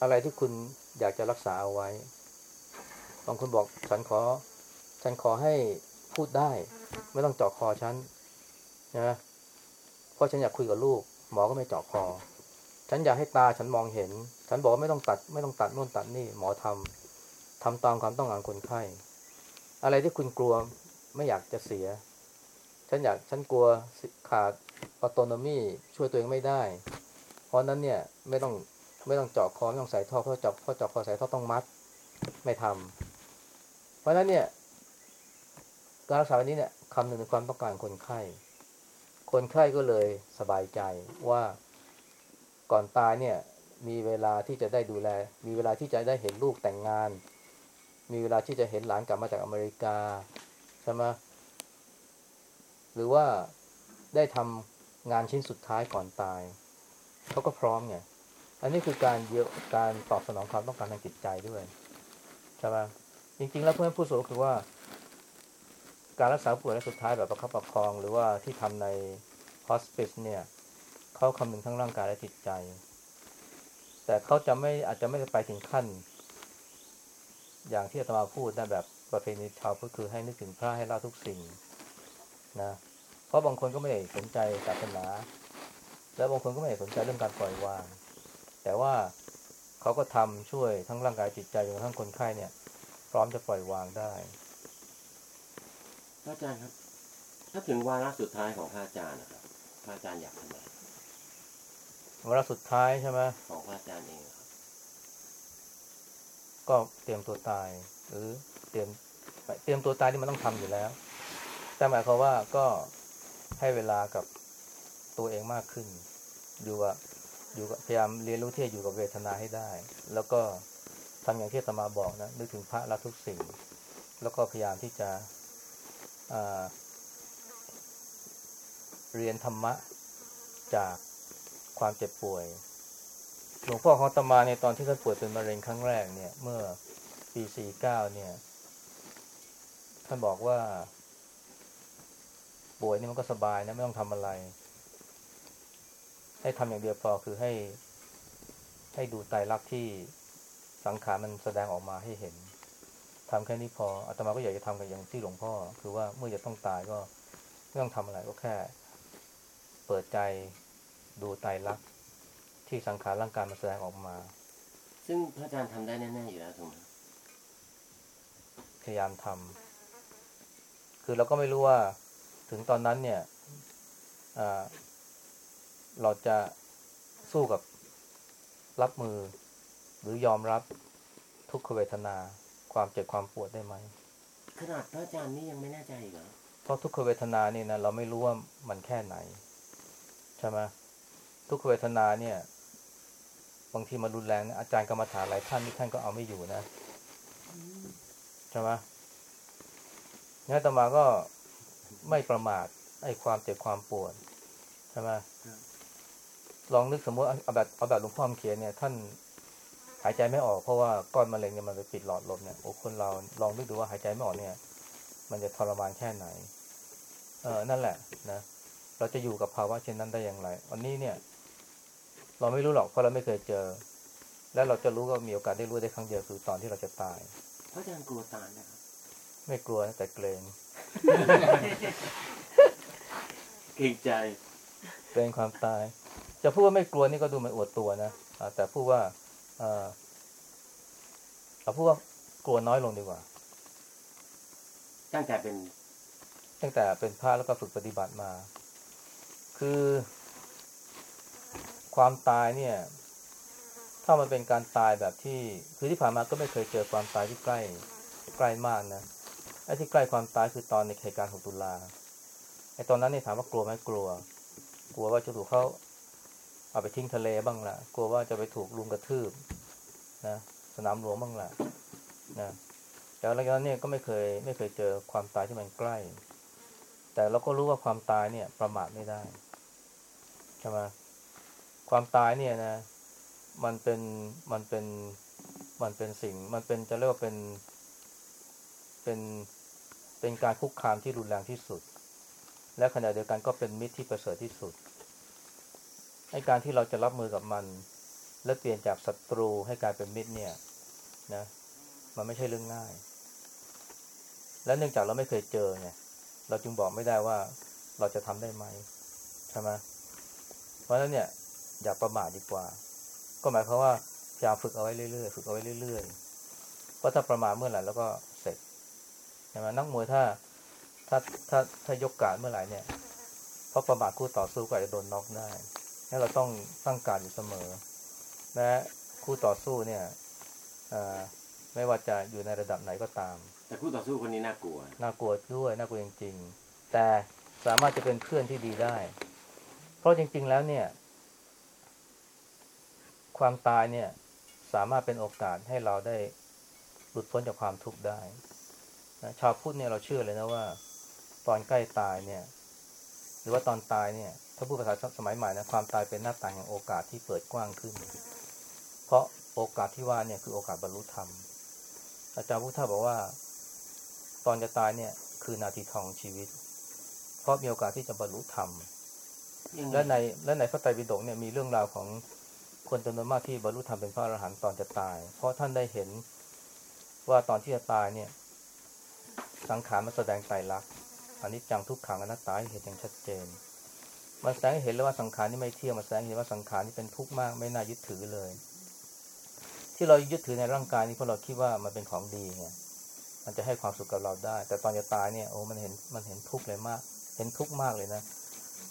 อะไรที่คุณอยากจะรักษาเอาไว้บางคนบอกฉันขอ ฉันขอให้พูดได้ ไม่ต้องเจาะคอฉันนะเพราะฉันอยากคุยกับลูก หมอก็ไม่เจาะคอ ฉันอยากให้ตาฉันมองเห็น ฉันบอกว่าไม่ต้องตัด ไม่ต้องตัดนู่นตัดนี่หมอทำทำตามความต้องการคนไข้อะไรที่คุณกลัวไม่อยากจะเสีย ฉันอยากฉันกลัวขาดออโตโนมีช่วยตัวเองไม่ได้ เพราะนั้นเนี่ยไม่ต้อง ไม่ต้องเจาะคอไม่ต้องใส่ท่อเพราะเจาะเพราะเจาะคอใส่ท่อต้องมัดไม่ทำเพราะฉะนั้นเนี่ยการรักษาวันนี้เนี่ยคำนึงถึงความต้องการคนไข้ คนไข้ก็เลยสบายใจว่าก่อนตายเนี่ยมีเวลาที่จะได้ดูแล มีเวลาที่จะได้เห็นลูกแต่งงาน มีเวลาที่จะเห็นหลานกลับมาจากอเมริกาใช่ไหมหรือว่าได้ทงานชิ้นสุดท้ายก่อนตาย เขาก็พร้อมไง อันนี้คือการเยียวการตอบสนองความต้องการทางจิตใจด้วยใช่ไหมจริง ๆ แล้วเพื่อนผู้สูงคือว่า การรักษาผู้ป่วยระยะสุดท้ายแบบประคับประคอง หรือว่าที่ทำในฮอสปิสเนี่ยเขาคำนึงทั้งร่างกายและจิตใจ แต่เขาจะไม่อาจจะไม่ได้ไปถึงขั้น อย่างที่อาตมาพูดนะแบบประเพณีชาวพุทธคือให้นึกถึงพระให้เละทุกสิ่งนะเพราะบางคนก็ไม่ได้สนใจศาสนา แล้วบางคนก็ไม่ได้สนใจเรื่องการปล่อยวาง แต่ว่าเขาก็ทำช่วยทั้งร่างกายจิตใจจนกระทั่งคนไข้เนี่ย พร้อมจะปล่อยวางได้พระอาจารย์ครับ ถ้าถึงวาระสุดท้ายของพระอาจารย์นะครับพระอาจารย์อยากทำอะไรเวลาสุดท้ายใช่ไหมของพระอาจารย์เองครับ ก็เตรียมตัวตาย หรือเตรียมเตรียมตัวตายที่มันต้องทำอยู่แล้ว แต่หมายความว่าก็ให้เวลากับตัวเองมากขึ้น อยู่กับ อยู่กับพยายามเรียนรู้ที่จะอยู่กับเวทนาให้ได้ แล้วก็ทำอย่างที่ตมาบอกนะนึกถึงพระละทุกสิ่ง แล้วก็พยายามที่จะเรียนธรรมะจากความเจ็บป่วย หลวงพ่อของตมาเนี่ยตอนที่ท่านป่วยเป็นมะเร็งครั้งแรกเนี่ย เมื่อปีสี่เก้าเนี่ย ท่านบอกว่า ป่วยนี่มันก็สบายนะ ไม่ต้องทำอะไร ให้ทำอย่างเดียวพอคือให้ ให้ดูไตรลักษณ์ที่สังขารมันแสดงออกมาให้เห็นทำแค่นี้พออาตมาก็อยากจะทำกับอย่างที่หลวงพ่อ คือว่าเมื่อจะต้องตายก็ไม่ต้องทำอะไรก็แค่ เปิดใจดูไตรลักษณ์ที่สังขารร่างกายมันแสดงออกมา ซึ่งพระอาจารย์ทำได้แน่ๆอยู่แล้วถูกไหมพยายามทำคือเราก็ไม่รู้ว่าถึงตอนนั้นเนี่ยอ่า เราจะสู้กับรับมือ หรือยอมรับทุกขเวทนา ความเจ็บความปวดได้ไหมขนาดพระอาจารย์นี่ยังไม่แน่ใจอีกเหรอเพราะทุกขเวทนานี่นะเราไม่รู้ว่ามันแค่ไหนใช่ไหมทุกขเวทนาเนี่ย บางทีมันรุนแรงนะอาจารย์กรรมฐานหลายท่านนี่ท่านก็เอาไม่อยู่นะใช่ไหมงั้นอาตมาก็ไม่ประมาทไอ้ความเจ็บความปวดใช่ไหม ลองนึกสมมติเอาเอาแบบเอาแบบหลวงพ่อเขียนเนี่ย ท่านหายใจไม่ออกเพราะว่าก้อนมะเร็งเนี่ยมันไปปิดหลอดลมเนี่ยโอ้คนเราลองนึกดูว่าหายใจไม่ออกเนี่ย มันจะทรมานแค่ไหน เออนั่นแหละนะเราจะอยู่กับภาวะเช่นนั้นได้อย่างไรวันนี้เนี่ย เราไม่รู้หรอกเพราะเราไม่เคยเจอ และเราจะรู้ก็มีโอกาสได้รู้ได้ครั้งเดียวคือตอนที่เราจะตายพระอาจารย์กลัวตายนะครับไม่กลัวนะแต่เกรงเกรงใจเกรงความตาย จะพูดว่าไม่กลัวนี่ก็ดูเหมันอวดตัวนะอ่าแต่พูดว่าเออเราพูดว่ากลัวน้อยลงดีกว่า ตั้งแต่เป็น ตั้งแต่เป็นพระแล้วก็ฝึกปฏิบัติมา คือ ความตายเนี่ย ถ้ามันเป็นการตายแบบที่ คือที่ผ่านมาก็ไม่เคยเจอความตายที่ใกล้ใกล้มากนะไอ้ที่ใกล้ความตายคือตอนในเหตุการณ์ของตุลาไอ้ตอนนั้นนี่ถามว่ากลัวไหมกลัว กลัวว่าจะถูกเขา เอาไปทิ้งทะเลบ้างละกลัวว่าจะไปถูกลุมกระทืบนะสนามหลวงบ้างละนะแต่หลังจากนั้นเนี่ยก็ไม่เคยไม่เคยเจอความตายที่มันใกล้ แต่เราก็รู้ว่าความตายเนี่ย ประมาทไม่ได้ใช่ไหมความตายเนี่ยนะ มันเป็นมันเป็นมันเป็นสิ่ง มันเป็นจะเรียกว่าเป็นเป็นเป็นการคุกคามที่รุนแรงที่สุด และขณะเดียวกันก็เป็นมิตรที่ประเสริฐที่สุด ในการที่เราจะรับมือกับมัน และเปลี่ยนจากศัตรูให้กลายเป็นมิตรเนี่ยนะมันไม่ใช่เรื่องง่าย และเนื่องจากเราไม่เคยเจอไงเราจึงบอกไม่ได้ว่าเราจะทำได้ไหมใช่ไหมเพราะฉะนั้นเนี่ยอย่าประมาทดีกว่า ก็หมายความว่าพยายามฝึกเอาไว้เรื่อยๆฝึกเอาไว้เรื่อยๆเพราะถ้าประมาทเมื่อไหร่แล้วก็เสร็จใช่ไหมนักมวยถ้าถ้าถ้าถ้ายกการเมื่อไหร่เนี่ยเพราะประมาทคู่ต่อสู้ก็อาจจะโดนน็อกได้ งั้นเราต้องตั้งการดอยู่เสมอแม้คู่ต่อสู้เนี่ยอ่าไม่ว่าจะอยู่ในระดับไหนก็ตาม แต่คู่ต่อสู้คนนี้น่ากลัว น่ากลัวด้วยน่ากลัวจริง ๆ แต่สามารถจะเป็นเพื่อนที่ดีได้ เพราะจริง ๆ แล้วเนี่ย ความตายเนี่ย สามารถเป็นโอกาสให้เราได้หลุดพ้นจากความทุกข์ได้นะชาวพุทธเนี่ยเราเชื่อเลยนะว่า ตอนใกล้ตายเนี่ยรือว่าตอนตายเนี่ย ถ้าพูดภาษาสมัยใหม่นะความตายเป็นหน้าต่างแห่งโอกาสที่เปิดกว้างขึ้น เพราะโอกาสที่ว่าเนี่ยคือโอกาสบรรลุธรรม อาจารย์พุทธาบอกว่า ตอนจะตายเนี่ย คือนาทีทองของชีวิต เพราะมีโอกาสที่จะบรรลุธรรม และในและในพระไตรปิฎกเนี่ยมีเรื่องราวของคนจำนวนมากที่บรรลุธรรมเป็นพระอรหันต์ตอนจะตาย เพราะท่านได้เห็นว่าตอนที่จะตายเนี่ย สังขารมันแสดงไตรลักษณ์อันนี้จังทุกขังอนัตตาให้เห็นอย่างชัดเจน มันแสดงเห็นเลยว่าสังขารนี่ไม่เที่ยงมันแสดงเห็นว่าสังขารนี่เป็นทุกข์มากไม่น่ายึดถือเลย ที่เรายึดถือในร่างกายนี่เพราะเราคิดว่ามันเป็นของดีไงมันจะให้ความสุขกับเราได้ แต่ตอนจะตายเนี่ยโอ้มันเห็นมันเห็นทุกข์เลยมาก เห็นทุกข์มากเลยนะ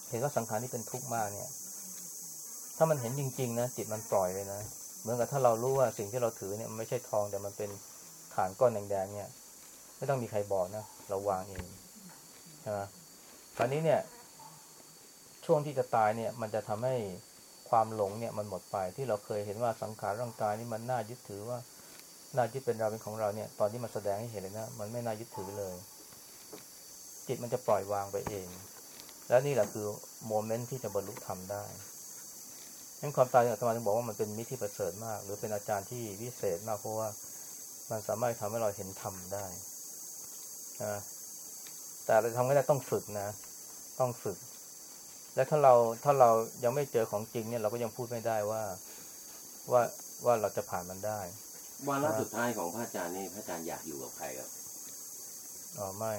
เห็นว่าสังขารนี่เป็นทุกข์มากเนี่ย ถ้ามันเห็นจริง ๆ นะจิตมันปล่อยเลยนะเหมือนกับถ้าเรารู้ว่าสิ่งที่เราถือเนี่ยมันไม่ใช่ทองแต่มันเป็นฐานก้อนแดงๆเนี่ย ไม่ต้องมีใครบอกนะเราวางเองใช่ไหมคราวนี้เนี่ย ช่วงที่จะตายเนี่ย มันจะทำให้ความหลงเนี่ยมันหมดไปที่เราเคยเห็นว่าสังขารร่างกายนี่มันน่ายึดถือว่าน่ายึดเป็นเราเป็นของเราเนี่ย ตอนที่มันแสดงให้เห็นเลยนะมันไม่น่ายึดถือเลย จิตมันจะปล่อยวางไปเอง และนี่แหละคือโมเมนต์ที่จะบรรลุธรรมได้งั้นความตายอาตมาถึงบอกว่ามันเป็นมิตรที่ประเสริฐมาก หรือเป็นอาจารย์ที่วิเศษมากเพราะว่ามันสามารถทำให้เราเห็นธรรมได้นะแต่เราทำไม่ได้ต้องฝึกนะ ต้องฝึก และถ้าเราถ้าเรายังไม่เจอของจริงเนี่ยเราก็ยังพูดไม่ได้ว่าว่าว่าเราจะผ่านมันได้วาระสุดท้ายของพระอาจารย์นี่พระอาจารย์อยากอยู่กับใครครับอ๋อไม่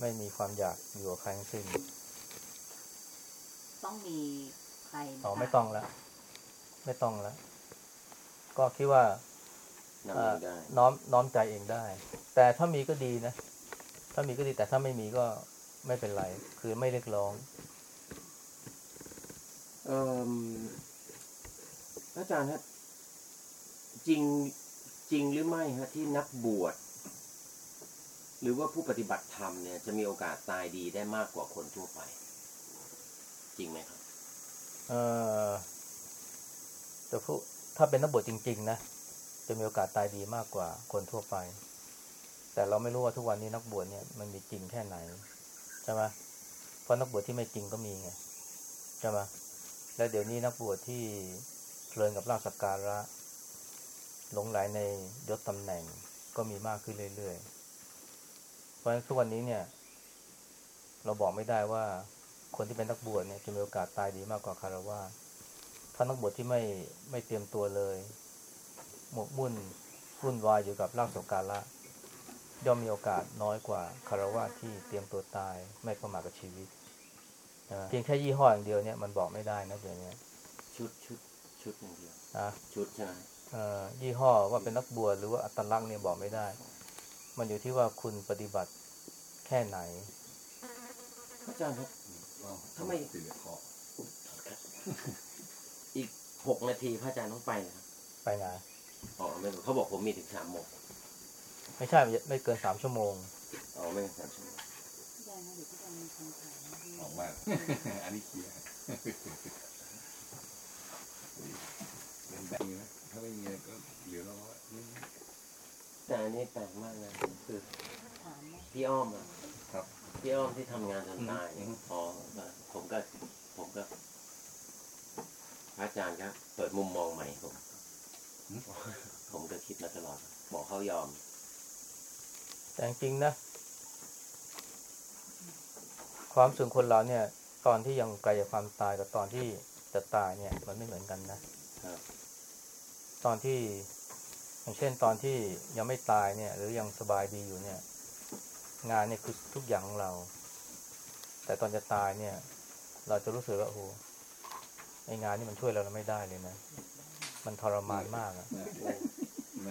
ไม่มีความอยากอยู่กับใครทั้งสิ้นต้องมีใครหอ๋อคะไม่ต้องแล้วไม่ต้องแล้วก็คิดว่านำเองได้น้อมน้อมใจเองได้ แต่ถ้ามีก็ดีนะ ถ้ามีก็ดีแต่ถ้าไม่มีก็ไม่เป็นไร คือไม่เรียกร้องเอาจารย์ฮะจริงจริงหรือไม่ฮะที่นักบวชหรือว่าผู้ปฏิบัติธรรมเนี่ย จะมีโอกาสตายดีได้มากกว่าคนทั่วไป จริงไหมครับ เออแต่ผู้ถ้าเป็นนักบวชจริง ๆ นะจะมีโอกาสตายดีมากกว่าคนทั่วไป แต่เราไม่รู้ว่าทุกวันนี้นักบวชเนี่ยมันมีจริงแค่ไหนใช่ไหมเพราะนักบวชที่ไม่จริงก็มีไงใช่ไหม แล้วเดี๋ยวนี้นักบวชที่เพลินกับลาภสักการะ หลงไหลในยศตำแหน่งก็มีมากขึ้นเรื่อยๆ เพราะฉะนั้นทุกวันนี้เนี่ย เราบอกไม่ได้ว่าคนที่เป็นนักบวชเนี่ยจะมีโอกาสตายดีมากกว่าคารวะถ้านักบวชที่ไม่ไม่เตรียมตัวเลย หมกมุ่นวุ่นวายอยู่กับร่างสการะย่อมมีโอกาสน้อยกว่าคารวะที่เตรียมตัวตายไม่ประมาทกับชีวิต เพียงแค่ยี่ห้ออย่างเดียวเนี่ยมันบอกไม่ได้นะเดี๋ยวนี้ชุดชุดชุดอย่างเดียวนะชุดใช่ไหมเอ่อยี่ห้อว่าเป็นนักบวชหรือว่าอัตลักษณ์เนี่ยบอกไม่ได้ มันอยู่ที่ว่าคุณปฏิบัติแค่ไหนพระอาจารย์ครับทำไมติดคออีกหกนาทีพระอาจารย์ต้องไปนะครับไปไหนอ๋อไม่รู้เขาบอกผมมีถึงสามโมงไม่ใช่ไม่เกินสามชั่วโมงอ๋อไม่ถึงสามชั่วโมง ได้นะเดี๋ยวพี่จะมีคำถามนะพี่ออกมา อันนี้เคลียร์เป็นแบบนี้นะถ้าไม่มีก็เหลือแล้วว่าแต่อันนี้แปลกมากนะคือถามว่าพี่อ้อมอะครับ พี่อ้อมที่ทำงานจนตายอืมอ๋อผมก็ผมก็พระอาจารย์ครับเปิดมุมมองใหม่ให้ผม ผมก็คิดมาตลอด บอกเขายอม แต่จริงๆนะ ความสูงคนเราเนี่ย ตอนที่ยังไกลจากความตายกับตอนที่จะตายเนี่ย มันไม่เหมือนกันนะครับตอนที่อย่างเช่น ตอนที่ยังไม่ตายเนี่ย หรือยังสบายดีอยู่เนี่ย งานเนี่ยคือทุกอย่างของเรา แต่ตอนจะตายเนี่ย เราจะรู้สึกว่าโอ้โหไองานนี่มันช่วยเราไม่ได้เลยนะมันทรมานมากอะ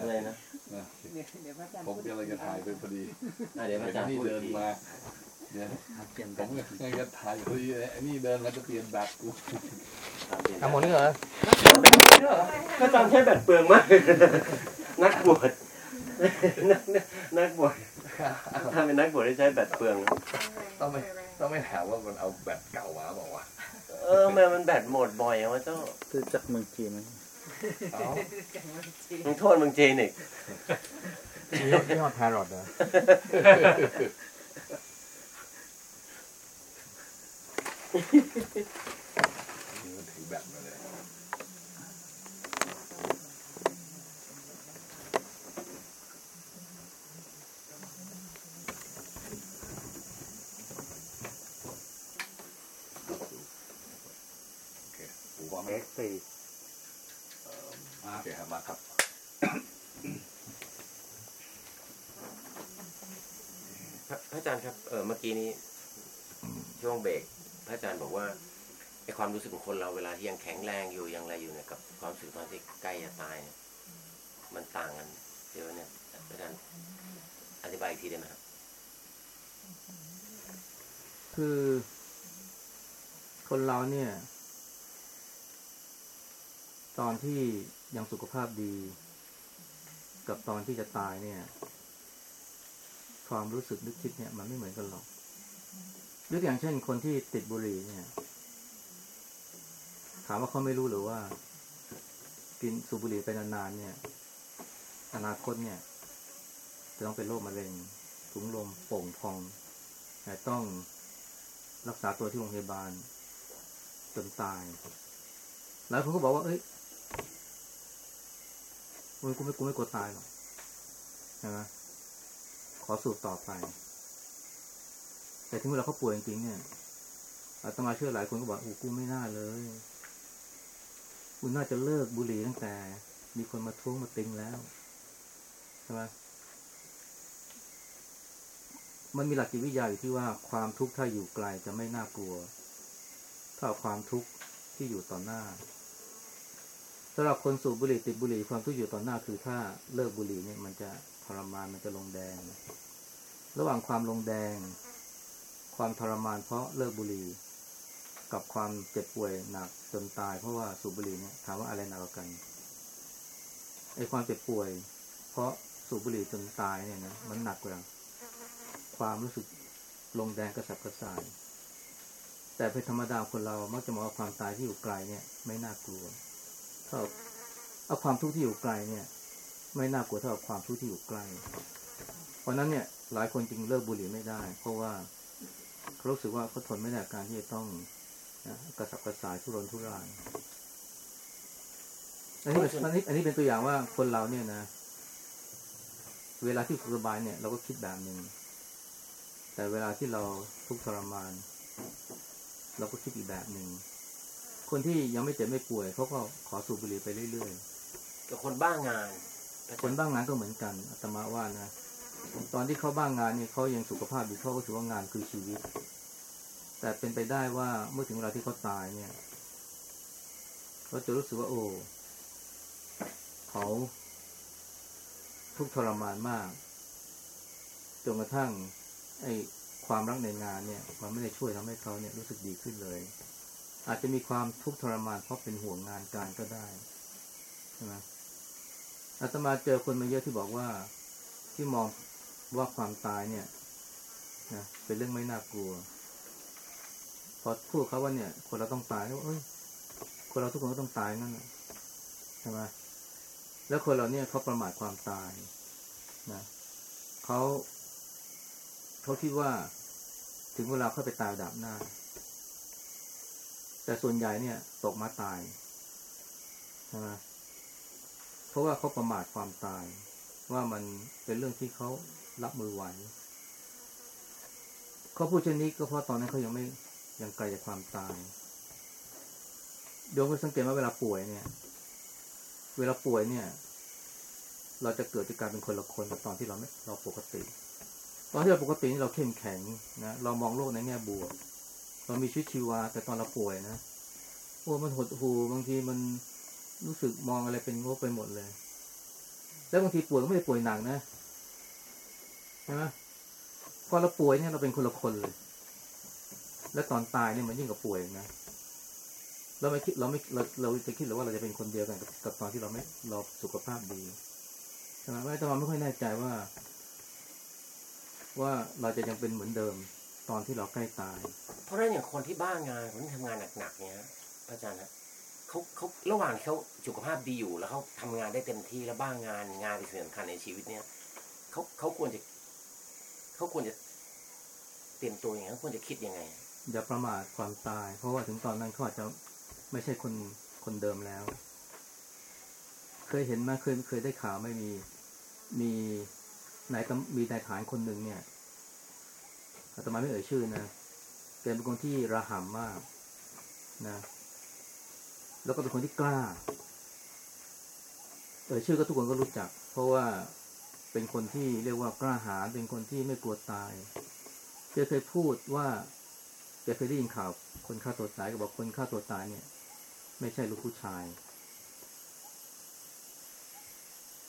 อะไรนะนะเดี๋ยวเดี๋ยวพระอาจารย์ผมพูดกำลังจะถ่ายไปพอดีอะเดี๋ยวพระอาจารย์นี่พูดเดิอีนกทีมา เดี๋ยวเปลี่ยนผแบมบกำลังจะถ่ายพอดีเลยไอ้นี่เดินมาจะเปลี่ยนแบบกูตามเปลี่ยนทำหมดนี่เหรอพระอาจารย์ใช้แบตเปลืองมากนักบวชนักนักบวชถ้าเป็นนักบวชที่ใช้แบตเปลืองต้องไม่ต้องไม่ถามว่ามันเอาแบบเก่ามาบอกว่าเออแม่มันแบตหมดบ่อยอะวะเจ้าซื้อจากเมืองจีนไหมเอามึงโทษมึงจีนอีกยี่ห้อยี่ห้อแพรอดเหรอ นี่มัน ถือแบบมาเลยโอเคปูพร้อมไหม X สี่มาโอเคครับมาครับพระพระอาจารย์ครับ เออเมื่อกี้นี้ช่วงเบรกพระอาจารย์บอกว่าไอความ รู้สึกของคนเราเวลาที่ยังแข็งแรงอยู่ยังอะไรอยู่เนี่ยกับความรู้สึกตอนที่ใกล้จะตายเนี่ยมันต่างกันเดี๋ยวเนี่ยอาจารย์อธิบายอีกทีได้ไหมครับคือ คนเราเนี่ย ตอนที่ยังสุขภาพดี กับตอนที่จะตายเนี่ย ความรู้สึกนึกคิดเนี่ย มันไม่เหมือนกันหรอกยกอย่างเช่น คนที่ติดบุหรี่เนี่ย ถามว่าเขาไม่รู้หรือว่า กินสูบบุหรี่ไปนานๆเนี่ย อนาคตเนี่ย จะต้องเป็นโรคมะเร็งถุงลมโป่งพองแต่ต้องรักษาตัวที่โรงพยาบาล จนตาย หลายคนก็บอกว่า เอ้ยกูกูไม่กูไม่กลัวตายหรอกใช่ไหมขอสูบต่อไป แต่ถึงเวลาเขาป่วยจริงๆเนี่ยอาตมาเชื่อหลายคนก็บอกโอ้กูไม่น่าเลย กูน่าจะเลิกบุหรี่ตั้งแต่ มีคนมาท้วงมาติงแล้วใช่ไหมมันมีหลักจิตวิทยาอยู่ที่ว่าความทุกข์ถ้าอยู่ไกลจะไม่น่ากลัวเท่าความทุกข์ที่อยู่ต่อหน้าสำหรับคนสูบบุหรี่ติดบุหรี่ความทุกข์อยู่ต่อหน้าคือถ้าเลิกบุหรี่เนี่ยมันจะทรมานมันจะลงแดง ระหว่างความลงแดง ความทรมานเพราะเลิกบุหรี่ กับความเจ็บป่วยหนักจนตาย เพราะว่าสูบบุหรี่เนี่ยถามว่าอะไรหนักกว่ากันไอ้ความเจ็บป่วย เพราะสูบบุหรี่จนตายเนี่ยนะมันหนักกว่าความรู้สึกลงแดงกระสับกระส่าย แต่เป็นธรรมดาคนเรามักจะมองว่าความตายที่อยู่ไกลเนี่ย ไม่น่ากลัว เท่าเอาความทุกข์ที่อยู่ไกลเนี่ย ไม่น่ากลัวเท่ากับความทุกข์ที่อยู่ใกล้เพราะนั้นเนี่ย หลายคนจึงเลิกบุหรี่ไม่ได้ เพราะว่ารู้สึกว่าเขาทนไม่ได้การที่จะต้อง กระสับกระส่ายทุรนทุรายอันนี้เป็นอันนี้อันนี้เป็นตัวอย่างว่าคนเราเนี่ยนะ เวลาที่สุขสบายเนี่ย เราก็คิดแบบหนึ่งแต่เวลาที่เราทุกข์ทรมาน เราก็คิดอีกแบบหนึ่งคนที่ยังไม่เจ็บไม่ป่วยเขาก็ขอสูบบุหรี่ไปเรื่อยกับคนบ้างานๆคนบ้างงานก็เหมือนกันอาตมาว่านะตอนที่เขาบ้างงานเนี่ยเขายังสุขภาพดีเขาก็ถือว่างานคือชีวิต แต่เป็นไปได้ว่าเมื่อถึงเวลาที่เขาตายเนี่ยเขาจะรู้สึกว่าโอ้เขาทุกทรมานมากจนกระทั่ง ไอ้ความรักในงานเนี่ย มันไม่ได้ช่วยทำให้เขาเนี่ยรู้สึกดีขึ้นเลย อาจจะมีความทุกข์ทรมานเพราะเป็นห่วงงานการก็ได้ใช่ไหมอาตมาเจอคนมาเยอะที่บอกว่าที่มองว่าความตายเนี่ยนะเป็นเรื่องไม่น่ากลัว อพูดเขาว่าเนี่ย คนเราต้องตายเอ้ย คนเราทุกคนก็ต้องตายนั่นนะใช่ไหมแล้วคนเราเนี่ยเขาประมาทความตายนะเขาเขาคิดว่าถึงเวลาเขาไปตายดับหน้า แต่ส่วนใหญ่เนี่ย ตกมาตายใช่ไหมเพราะว่าเขาประมาทความตาย ว่ามันเป็นเรื่องที่เขารับมือไหวเขาพูดเช่นนี้ก็เพราะตอนนั้นเขายังไม่ ยังไกลจากความตายโยมก็สังเกตว่าเวลาป่วยเนี่ย เวลาป่วยเนี่ย เราจะเกิดจากการเป็นคนละคนกับตอนที่เราไม่เราปกติ ตอนที่เราปกตินี่เราเข้มแข็งนะเรามองโลกในแง่บวก เรามีชีวิตชีวา แต่ตอนเราป่วยนะโอ้มันหดหูบางทีมันรู้สึกมองอะไรเป็นงบไปหมดเลย แล้วบางทีป่วยก็ไม่ได้ป่วยหนักนะใช่ไหมพอเราป่วยเนี่ยเราเป็นคนละคนเลย แล้วตอนตายเนี่ยมันยิ่งกว่าป่วยนะเราไม่คิดเราไม่เราเราจะคิดหรือว่าเราจะเป็นคนเดียวกันกับตอนที่เราไม่เราสุขภาพดีใช่ไหมไม่แต่เราไม่ค่อยแน่ใจว่า ว่าเราจะยังเป็นเหมือนเดิมตอนที่เราใกล้ตาย เพราะฉะนั้นอย่างคนที่บ้างานคนที่ทำงานหนักๆเนี่ยพระอาจารย์นะเขาเขาระหว่างเขาสุขภาพดีอยู่แล้วเขาทำงานได้เต็มที่แล้วบ้างงานงานเป็นสิ่งสำคัญในชีวิตเนี่ยเขาเขาควรจะเขาควรจะเตรียมตัวอยังไงเขาควรจะคิดยังไง อย่าประมาทความตาย เพราะว่าถึงตอนนั้นเขาอาจจะไม่ใช่คนคนเดิมแล้ว เคยเห็นไหมเคยเคยได้ข่าวไม่มีมีนายตำมีนายฐานคนหนึ่งเนี่ยอาตมาไม่เอ่ยชื่อนะเป็นคนที่ระห่ำมากนะ แล้วก็เป็นคนที่กล้า เอ่ยชื่อก็ทุกคนก็รู้จัก เพราะว่าเป็นคนที่เรียกว่ากล้าหาญเป็นคนที่ไม่กลัวตายแกเคยพูดว่า แกเคยได้ยินข่าวคนฆ่าตัวตายก็บอกคนฆ่าตัวตายเนี่ย ไม่ใช่ลูกผู้ชาย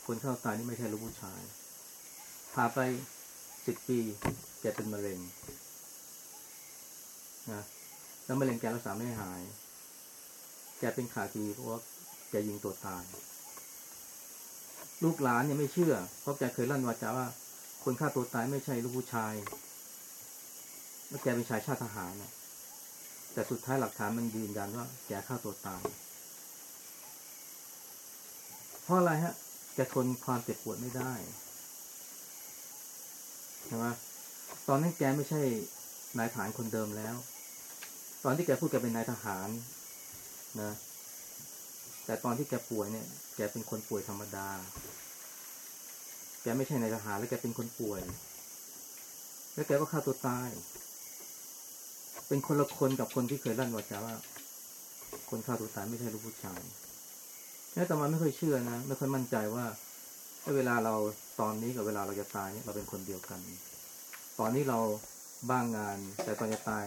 คนฆ่าตัวตายนี่ไม่ใช่ลูกผู้ชายผ่าไปสิบปีแกเป็นมะเร็งนะแล้วมะเร็งแกรักษาไม่หาย แกเป็นขาทีเพราะว่าแกยิงตัวตาย ลูกหลานเนี่ยไม่เชื่อ เพราะแกเคยลั่นวาจาว่า คนฆ่าตัวตายไม่ใช่ลูกผู้ชาย แล้วแกเป็นชายชาติทหารนะแต่สุดท้ายหลักฐานมันยืนยันว่าแกฆ่าตัวตาย เพราะอะไรฮะ แกทนความเจ็บปวดไม่ได้ใช่ไหมตอนนั้นแกไม่ใช่นายทหารคนเดิมแล้ว ตอนที่แกพูดแกเป็นนายทหารนะ แต่ตอนที่แกป่วยเนี่ย แกเป็นคนป่วยธรรมดา แกไม่ใช่นายทหารแล้วแกเป็นคนป่วย แล้วแกก็ฆ่าตัวตาย เป็นคนละคนกับคนที่เคยลั่นวาจาว่า คนฆ่าตัวตายไม่ใช่ลูกผู้ชายแต่มาไม่เคยเชื่อนะไม่เคยมั่นใจว่าเวลาเราตอนนี้กับเวลาเราจะตายเนี่ยเราเป็นคนเดียวกัน ตอนนี้เราบ้างงาน แต่ตอนจะตาย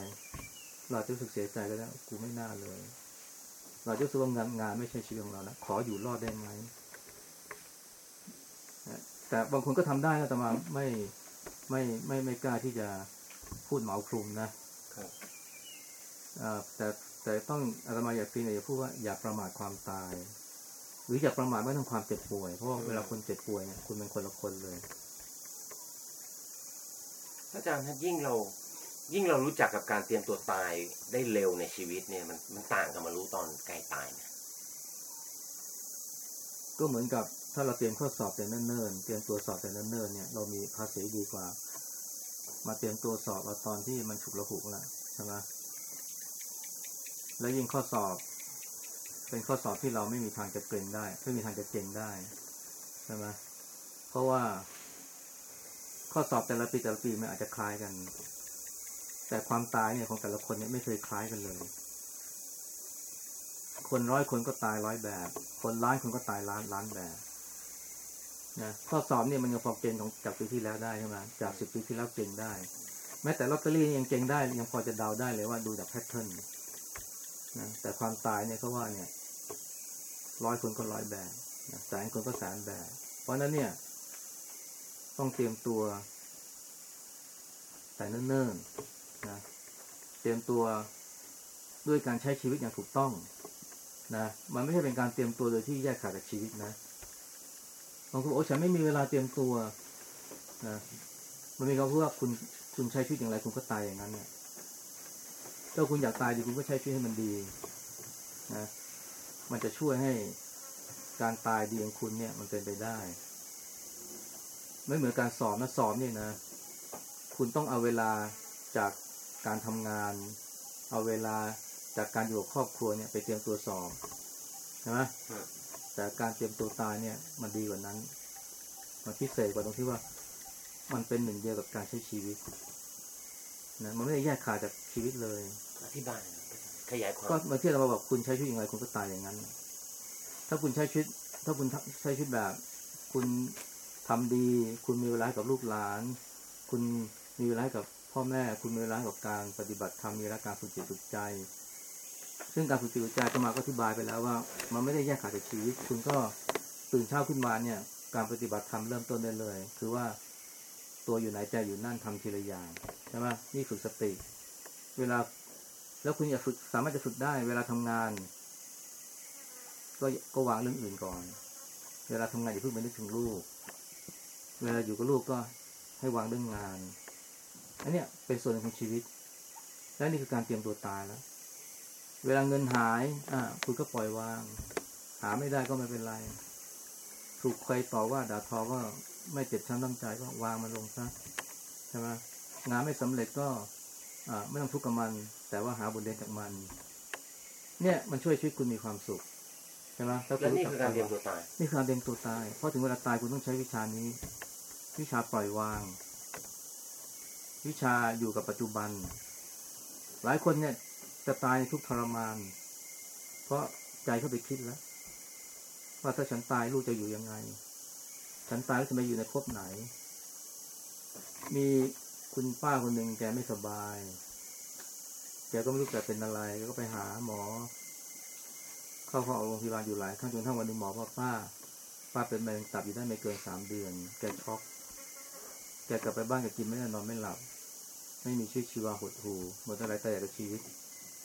เราจะรู้สึกเสียใจก็แล้วกูไม่น่าเลย เราจะรู้สึกว่างานงานไม่ใช่ชีวิตของเราแล้วขออยู่รอดได้ไหมแต่บางคนก็ทำได้นะแต่มาไม่ไม่ไม่ไม่กล้าที่จะพูดเหมาคลุมนะ แต่แต่ต้องอาตมาอยากฟีนอยากพูดว่าอย่าประมาทความตาย หรืออย่าประมาทไม่ต้องความเจ็บป่วย เพราะว่าเวลาคนเจ็บป่วยเนี่ยคุณเป็นคนละคนเลยอาจารย์ถ้ายิ่งเรา ยิ่งเรารู้จักกับการเตรียมตัวตายได้เร็วในชีวิตเนี่ย มันมันต่างกับมารู้ตอนใกล้ตายนะก็เหมือนกับถ้าเราเตรียมข้อสอบแต่เนิ่นๆเตรียมตัวสอบแต่เนิ่นๆเนี่ยเรามีภาษีดีกว่า มาเตรียมตัวสอบเอาตอนที่มันฉุกละหุกแล้วใช่ไหมแล้วยิ่งข้อสอบ เป็นข้อสอบที่เราไม่มีทางจะเกรงได้ไม่มีทางจะเก่งได้ใช่ไหมเพราะว่า ข้อสอบแต่ละปีแต่ละปีมันอาจจะคล้ายกัน แต่ความตายเนี่ยของแต่ละคนเนี่ยไม่เคยคล้ายกันเลย คนร้อยคนก็ตายร้อยแบบ คนล้านคนก็ตายล้านล้านแบบ นะข้อสอบเนี่ยมันยังพอเกณฑ์ของจากปีที่แล้วได้ใช่ไหมจากสิบปีที่แล้วเก่งได้ แม้แต่ลอตเตอรี่ยังเก่งได้ยังพอจะเดาได้เลยว่าดูจากแพทเทิร์นนะแต่ความตายเนี่ยเขาว่าเนี่ยร้อยคนก็ร้อยแบบนะแสนคนก็แสนแบบ เพราะฉะนั้นเนี่ย ต้องเตรียมตัว แต่เนิ่นๆนะเตรียมตัวด้วยการใช้ชีวิตอย่างถูกต้องนะมันไม่ใช่เป็นการเตรียมตัวโดยที่แยกขาดจากชีวิตนะ บางคนบอกโอ้ฉันไม่มีเวลาเตรียมตัวนะมันมีคำพูดว่าคุณคุณใช้ชีวิตอย่างไรคุณก็ตายอย่างนั้นเนี่ยถ้าคุณอยากตายดีคุณก็ใช้ชีวิตให้มันดีนะมันจะช่วยให้การตายดีของคุณเนี่ย มันเป็นไปได้ ไม่เหมือนการสอบนะสอบเนี่ยนะ คุณต้องเอาเวลาจากการทำงาน เอาเวลาจากการอยู่กับครอบครัวเนี่ย ไปเตรียมตัวสอบใช่ไหม แต่การเตรียมตัวตายเนี่ย มันดีกว่านั้น มันพิเศษกว่าตรงที่ว่า มันเป็นหนึ่งเดียวกับการใช้ชีวิตนะมันไม่ได้แยกขาดจากชีวิตเลยอธิบายหน่อยขยายความก็เมื่อที่เรามาบอกคุณใช้ชีวิตอย่างไรคุณก็ตายอย่างนั้น ถ้าคุณใช้ชีวิต ถ้าคุณใช้ชีวิตแบบ คุณทำดี คุณมีเวลาให้กับลูกหลาน คุณมีเวลาให้กับพ่อแม่ คุณมีเวลาให้กับการปฏิบัติธรรมมีเวลาการฝึกจิตฝึกใจ ซึ่งการฝึกจิตฝึกใจจะมาก็อธิบายไปแล้วว่า มันไม่ได้แยกขาดจากชีวิต คุณก็ตื่นเช้าขึ้นมาเนี่ย การปฏิบัติธรรมเริ่มต้นได้เลย คือว่าตัวอยู่ไหนใจอยู่นั่นทำทีละอย่างใช่ไหมนี่ฝึกสติ เวลา แล้วคุณอยากฝึกสามารถจะฝึกได้ เวลาทำงาน ก็ก็วางเรื่องอื่นก่อน เวลาทำงานอย่าเพิ่งไปนึกถึงลูก เวลาอยู่กับลูกก็ให้วางเรื่องงานอันเนี้ยเป็นส่วนหนึ่งของชีวิต และนี่คือการเตรียมตัวตายแล้ว เวลาเงินหาย อ่า คุณก็ปล่อยวาง หาไม่ได้ก็ไม่เป็นไร ถูกใครต่อว่าด่าทอก็ไม่เจ็บช้ำน้ำใจก็วางมันลงซะใช่ไหมงานไม่สำเร็จก็ อ่า ไม่ต้องทุกข์กับมัน แต่ว่าหาบทเรียนจากมัน เนี่ยมันช่วยชีวิตคุณมีความสุขใช่ไหมถ้าคุและณนี่จัคือการเตรียมตัวตาย นี่คือการเตรียมตัวตาย เพราะถึงเวลาตายคุณต้องใช้วิชานี้ วิชาปล่อยวาง วิชาอยู่กับปัจจุบัน หลายคนเนี่ย จะตายในทุกทรมาน เพราะใจเขาไปคิดแล้ว ว่าถ้าฉันตายลูกจะอยู่ยังไง ฉันตายแล้วจะมาอยู่ในภพไหน มีคุณป้าคนหนึ่งแกไม่สบาย แกก็ไม่รู้แกเป็นอะไรแกก็ไปหาหมอ เข้าเข้าออกโรงพยาบาลอยู่หลายครั้งจนทั้งวันหนึ่งหมอบอกป้า ป้าเป็นมะเร็งตับอยู่ได้ไม่เกินสามเดือน แกช็อกแกกลับไปบ้านแกกินไม่ได้นอนไม่หลับ ไม่มีชีวิตชีวาหดหูหมดอะไรแต่กับชีวิต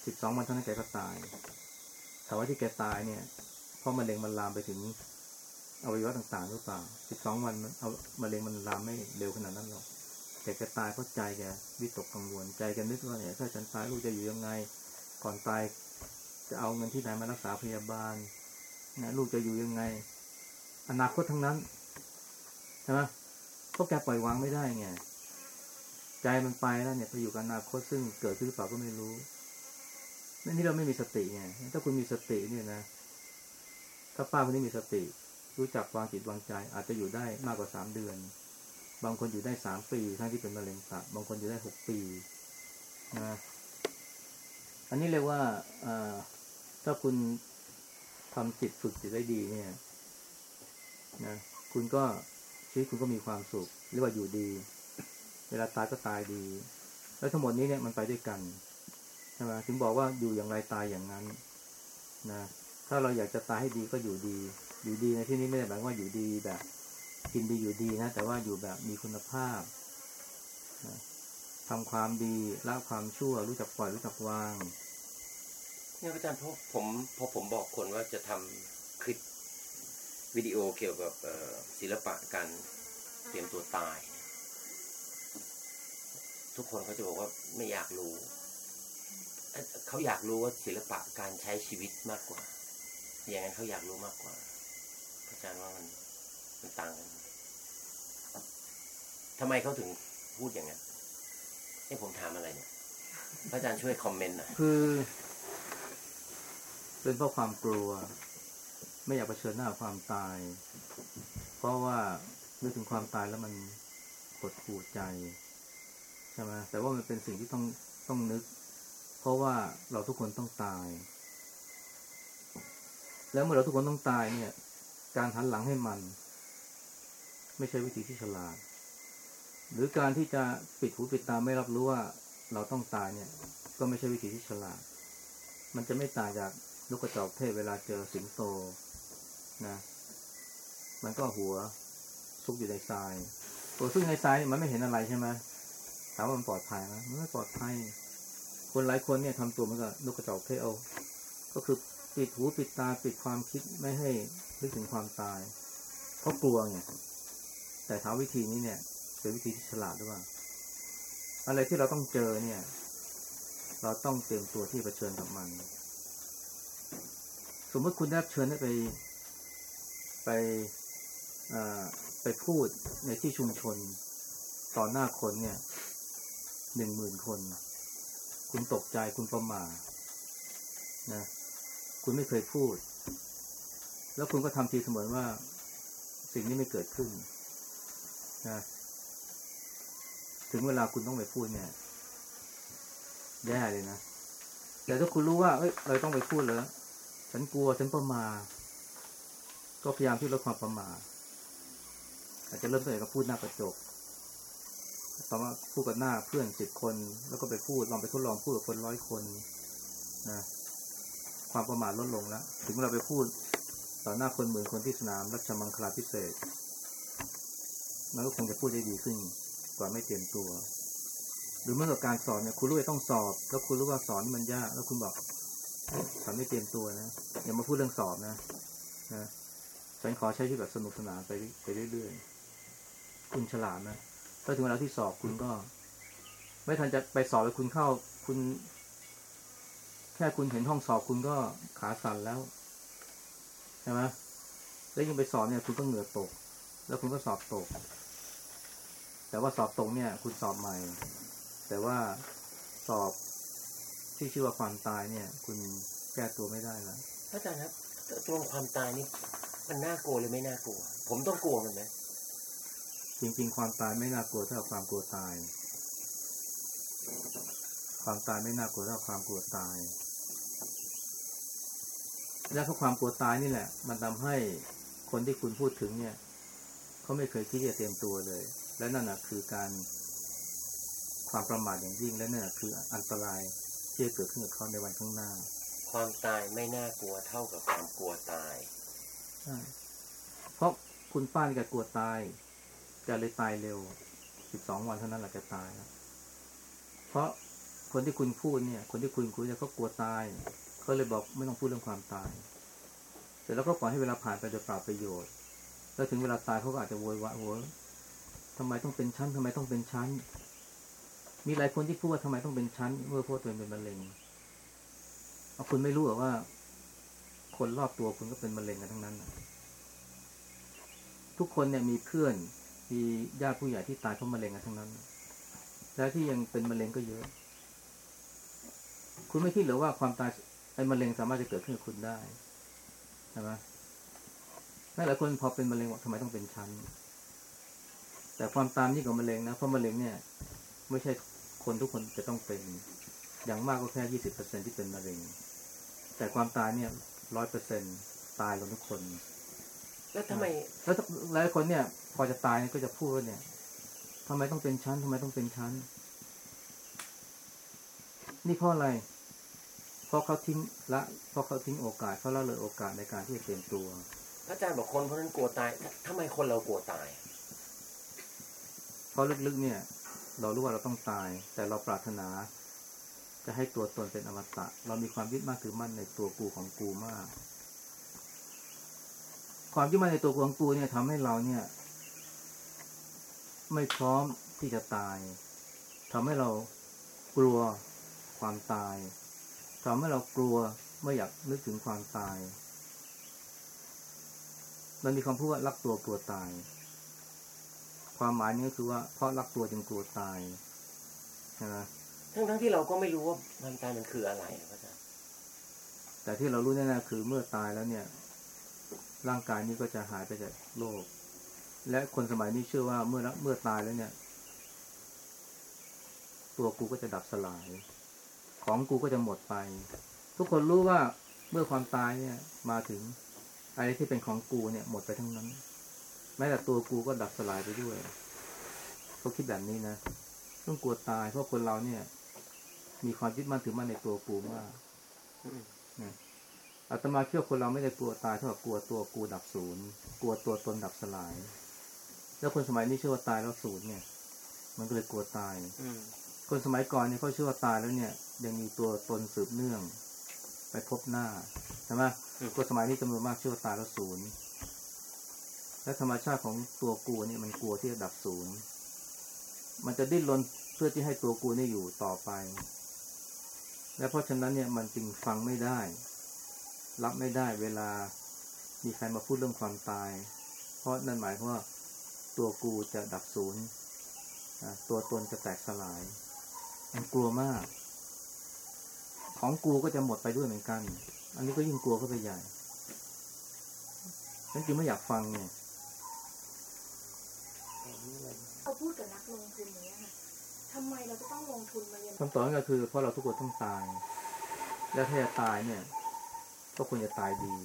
สิบสองวันเท่านั้นแกก็ตายแต่ว่าที่แกตายเนี่ย เพราะมะเร็งมันลามไปถึงอวัยวะต่างๆหรือเปล่าสิบสองวันมันเอามะเร็งมันลามไม่เร็วขนาดนั้นหรอก แต่แกตายเพราะใจแกวิตกกังวล ใจแกนึกว่าเนี่ยถ้าฉันตายลูกจะอยู่ยังไง ก่อนตายจะเอาเงินที่ไหนมารักษาพยาบาลนะลูกจะอยู่ยังไง อนาคตทั้งนั้นใช่ไหมเพราะแกปล่อยวางไม่ได้ไง ใจมันไปแล้วเนี่ยไปอยู่กับอนาคตซึ่งเกิดขึ้นหรือเปล่าก็ไม่รู้ นี่เราไม่มีสติไงถ้าคุณมีสติเนี่ยนะถ้าป้าคนนี้มีสติ รู้จักวางจิตวางใจ อาจจะอยู่ได้มากกว่าสามเดือน บางคนอยู่ได้สามปีทั้งที่เป็นมะเร็งตับบางคนอยู่ได้หกปีนะอันนี้เรียกว่าอ่าถ้าคุณทำจิตฝึกจิตได้ดีเนี่ยนะคุณก็ชีวิตคุณก็มีความสุขเรียกว่าอยู่ดี เวลาตายก็ตายดี แล้วทั้งหมดนี้เนี่ยมันไปด้วยกัน ใช่ไหมถึงบอกว่าอยู่อย่างไรตายอย่างนั้นนะถ้าเราอยากจะตายให้ดีก็อยู่ดี อยู่ดีในที่นี้ไม่ได้หมายว่าอยู่ดีแบบ กินดีอยู่ดีนะ แต่ว่าอยู่แบบมีคุณภาพนะทำความดีละความชั่วรู้จักปล่อยรู้จักวางเนี่ยอาจารย์พอผมพอผมบอกคนว่าจะทำคลิปวิดีโอเกี่ยวกับศิลปะการเตรียมตัวตาย ทุกคนเขาจะบอกว่าไม่อยากรู้ เขาอยากรู้ว่าศิลปะการใช้ชีวิตมากกว่า อย่างนั้นเขาอยากรู้มากกว่าอาจารย์ว่ามันมันต่างกันทำไมเขาถึงพูดอย่างนั้นนี่ผมถามอะไรเนี่ยพระอาจารย์ช่วยคอมเมนต์หน่อยคือเป็นเพราะความกลัว ไม่อยากเผชิญหน้าความตาย เพราะว่านึกถึงความตายแล้วมันหดหู่ใจใช่ไหมแต่ว่ามันเป็นสิ่งที่ต้องต้องนึก เพราะว่าเราทุกคนต้องตาย แล้วเมื่อเราทุกคนต้องตายเนี่ย การหันหลังให้มัน ไม่ใช่วิธีที่ฉลาด หรือการที่จะปิดหูปิดตาไม่รับรู้ว่าเราต้องตายเนี่ย ก็ไม่ใช่วิธีที่ฉลาด มันจะไม่ต่างจากนกกระจอกเทศเวลาเจอสิงโตนะ มันก็หัวซุกอยู่ในทรายตัวซุกอยู่ในทรายเนี่ยมันไม่เห็นอะไรใช่ไหมถามว่ามันปลอดภัยไหมมันไม่ปลอดภัย คนหลายคนเนี่ยทำตัวเหมือนกับนกกระจอกเทศเอาก็คือปิดหูปิดตาปิดความคิดไม่ให้นึกถึงความตาย เพราะกลัวไงแต่ถาวิธีนี้เนี่ยเป็นวิธีที่ฉลาดหรือเปล่า อะไรที่เราต้องเจอเนี่ย เราต้องเตรียมตัวที่เผชิญกับมัน สมมติคุณได้รับเชิญให้ไป ไปอ่าไปพูดในที่ชุมชนต่อหน้าคนเนี่ยหนึ่งหมื่นคน คุณตกใจคุณประมานะ คุณไม่เคยพูด แล้วคุณก็ทำทีเสมือนว่า สิ่งนี้ไม่เกิดขึ้นนะถึงเวลาคุณต้องไปพูดเนี่ยแย่เลยนะแต่ถ้าคุณรู้ว่าเอ้ยเราต้องไปพูดแล้ว ฉันกลัวฉันประมาทก็พยายามที่ลดความประมาทอาจจะเริ่มต้นจากพูดหน้ากระจก ต่อมาพูดกับหน้าเพื่อนสิบคน แล้วก็ไปพูดลองไปทดลองพูดกับคนร้อยคนนะความประมาทลดลงแล้วถึงเวลาไปพูดต่อหน้าคนหมื่นคนที่สนามรัชมังคลาพิเศษมันก็คงจะพูดได้ดีขึ้นกว่าไม่เตรียมตัว หรือเมื่อกับการสอนเนี่ยคุณรู้ว่าต้องสอบ แล้วคุณรู้ว่าสอนมันยาก แล้วคุณบอกฉันไม่เตรียมตัวนะอย่ามาพูดเรื่องสอบนะนะฉันขอใช้ชีวิตแบบสนุกสนานไปไปเรื่อยๆคุณฉลาดนะ ถ้าถึงเวลาที่สอบคุณก็ ไม่ทันจะไปสอบแล้วคุณเข้า คุณ แค่คุณเห็นห้องสอบคุณก็ขาสั่นแล้วใช่ไหมแล้วยิ่งไปสอบเนี่ย คุณก็เหงื่อตก แล้วคุณก็สอบตก แต่ว่าสอบตรงเนี่ย คุณสอบใหม่ แต่ว่าสอบที่ที่ชื่อว่าความตายเนี่ย คุณแก้ตัวไม่ได้แล้วพระอาจารย์ครับตัวความตายนี่มันน่ากลัวหรือไม่น่ากลัว ผมต้องกลัวมันไหม จริง ๆ ความตายไม่น่ากลัวเท่าความกลัวตาย ความตายไม่น่ากลัวเท่าความกลัวตาย และเพราะความกลัวตายนี่แหละ มันทำให้คนที่คุณพูดถึงเนี่ยเขาไม่เคยคิดที่จะเตรียมตัวเลย และนั่นนะคือการความประมาทอย่างยิ่งและนั่นนะคืออันตรายที่จะเกิดขึ้นกับเขาในวันข้างหน้า ความตายไม่น่ากลัวเท่ากับความกลัวตายใช่เพราะคุณป้านี่แกกลัวตาย แกเลยตายเร็วสิบสองวันเท่านั้นแหละแกตายเพราะคนที่คุณพูดเนี่ย คนที่คุณคุยเนี่ยเขากลัวตายเขาเลยบอกไม่ต้องพูดเรื่องความตายเสร็จแล้วก็ปล่อยให้เวลาผ่านไปโดยเปล่าประโยชน์ แล้วถึงเวลาตายเขาก็อาจจะโวยวายโวยทำไมต้องเป็นชั้นทำไมต้องเป็นชั้น มีหลายคนที่พูดว่าทำไมต้องเป็นชั้น เมื่อพวกตัวเองเป็นมะเร็งเอาคุณไม่รู้หรอว่า คนรอบตัวคุณก็เป็นมะเร็งกันทั้งนั้น ทุกคนเนี่ยมีเพื่อน มีญาติผู้ใหญ่ที่ตายเพราะมะเร็งกันทั้งนั้น และที่ยังเป็นมะเร็งก็เยอะ คุณไม่คิดหรือว่าความตายไอ้มะเร็งสามารถจะเกิดขึ้นกับคุณได้ใช่ไหมแม้หลายคนพอเป็นมะเร็งบอกทำไมต้องเป็นชั้น แต่ความตามนี่กับมะเร็งนะเพราะมะเร็งเนี่ย ไม่ใช่คนทุกคนจะต้องเป็น อย่างมากก็แค่ยี่สิบเปอร์เซ็นที่เป็นมะเร็ง แต่ความตายเนี่ยร้อยเปอร์เซ็นตายกันทุกคน แล้วทำไม แล้วหลายคนเนี่ย พอจะตายก็จะพูดว่าเนี่ยทำไมต้องเป็นชั้นทำไมต้องเป็นชั้น นี่เพราะอะไร เพราะเขาทิ้งละ เพราะเขาทิ้งโอกาสเขาละเลยโอกาสในการที่จะเตรียมตัวพระอาจารย์บอกคนเพราะนั้นกลัวตายทำไมคนเรากลัวตาย เพราะลึกๆเนี่ย เรารู้ว่าเราต้องตาย แต่เราปรารถนาจะให้ตัวตนเป็นอมตะ เรามีความยึดมั่นถือมั่นในตัวกูของกูมาก ความยึดมั่นในตัวกูของกูเนี่ยทำให้เราเนี่ย ไม่พร้อมที่จะตายทำให้เรากลัวความตายทำให้เรากลัวไม่อยากนึกถึงความตาย มันมีคำพูดว่ารักตัวกลัวตาย ความหมายนี้ก็คือว่าเพราะรักตัวจึงกลัวตายใช่ไหมทั้งทั้งๆที่เราก็ไม่รู้ว่าความตายมันคืออะไรพระอาจารย์แต่ที่เรารู้แน่ๆคือเมื่อตายแล้วเนี่ย ร่างกายนี้ก็จะหายไปจากโลก และคนสมัยนี้เชื่อว่าเมื่อละเมื่อตายแล้วเนี่ย ตัวกูก็จะดับสลาย ของกูก็จะหมดไป ทุกคนรู้ว่าเมื่อความตายเนี่ย มาถึงอะไรที่เป็นของกูเนี่ย หมดไปทั้งนั้น แม้แต่ตัวกูก็ดับสลายไปด้วยเขาคิดแบบนี้นะต้องกลัวตายเพราะคนเราเนี่ย มีความยึดมั่นถือมั่นในตัวกูมากอาตมาเชื่อคนเราไม่ได้กลัวตายเท่ากับกลัวตัวกูดับศูนย์กลัวตัวตนดับสลาย แล้วคนสมัยนี้เชื่อว่าตายแล้วศูนย์เนี่ย มันก็เลยกลัวตายอืมคนสมัยก่อนเนี่ยเขาเชื่อว่าตายแล้วเนี่ย ยังมีตัวตนสืบเนื่อง ไปพบหน้าใช่ไหมคนสมัยนี้จำนวนมากเชื่อว่าตายแล้วศูนย์และธรรมชาติของตัวกูเนี่ยมันกลัวที่จะดับศูนย์มันจะดิ้นรนเพื่อที่ให้ตัวกูเนี่ยอยู่ต่อไป และเพราะฉะนั้นเนี่ยมันจึงฟังไม่ได้ รับไม่ได้เวลามีใครมาพูดเรื่องความตาย เพราะนั่นหมายความว่า ตัวกูจะดับศูนย์อะตัวตนจะแตกสลาย มันกลัวมาก ของกูก็จะหมดไปด้วยเหมือนกัน อันนี้ก็ยิ่งกลัวเข้าไปใหญ่ฉันจึงไม่อยากฟังเนี่ยเราพูดกับนักลงทุนอย่างเงี้ยค่ะทำไมเราจะต้องลงทุนมาเรียนคำตอบก็คือเพราะเราทุกคนต้องตาย และถ้าจะตายเนี่ย ก็ควรจะตายดี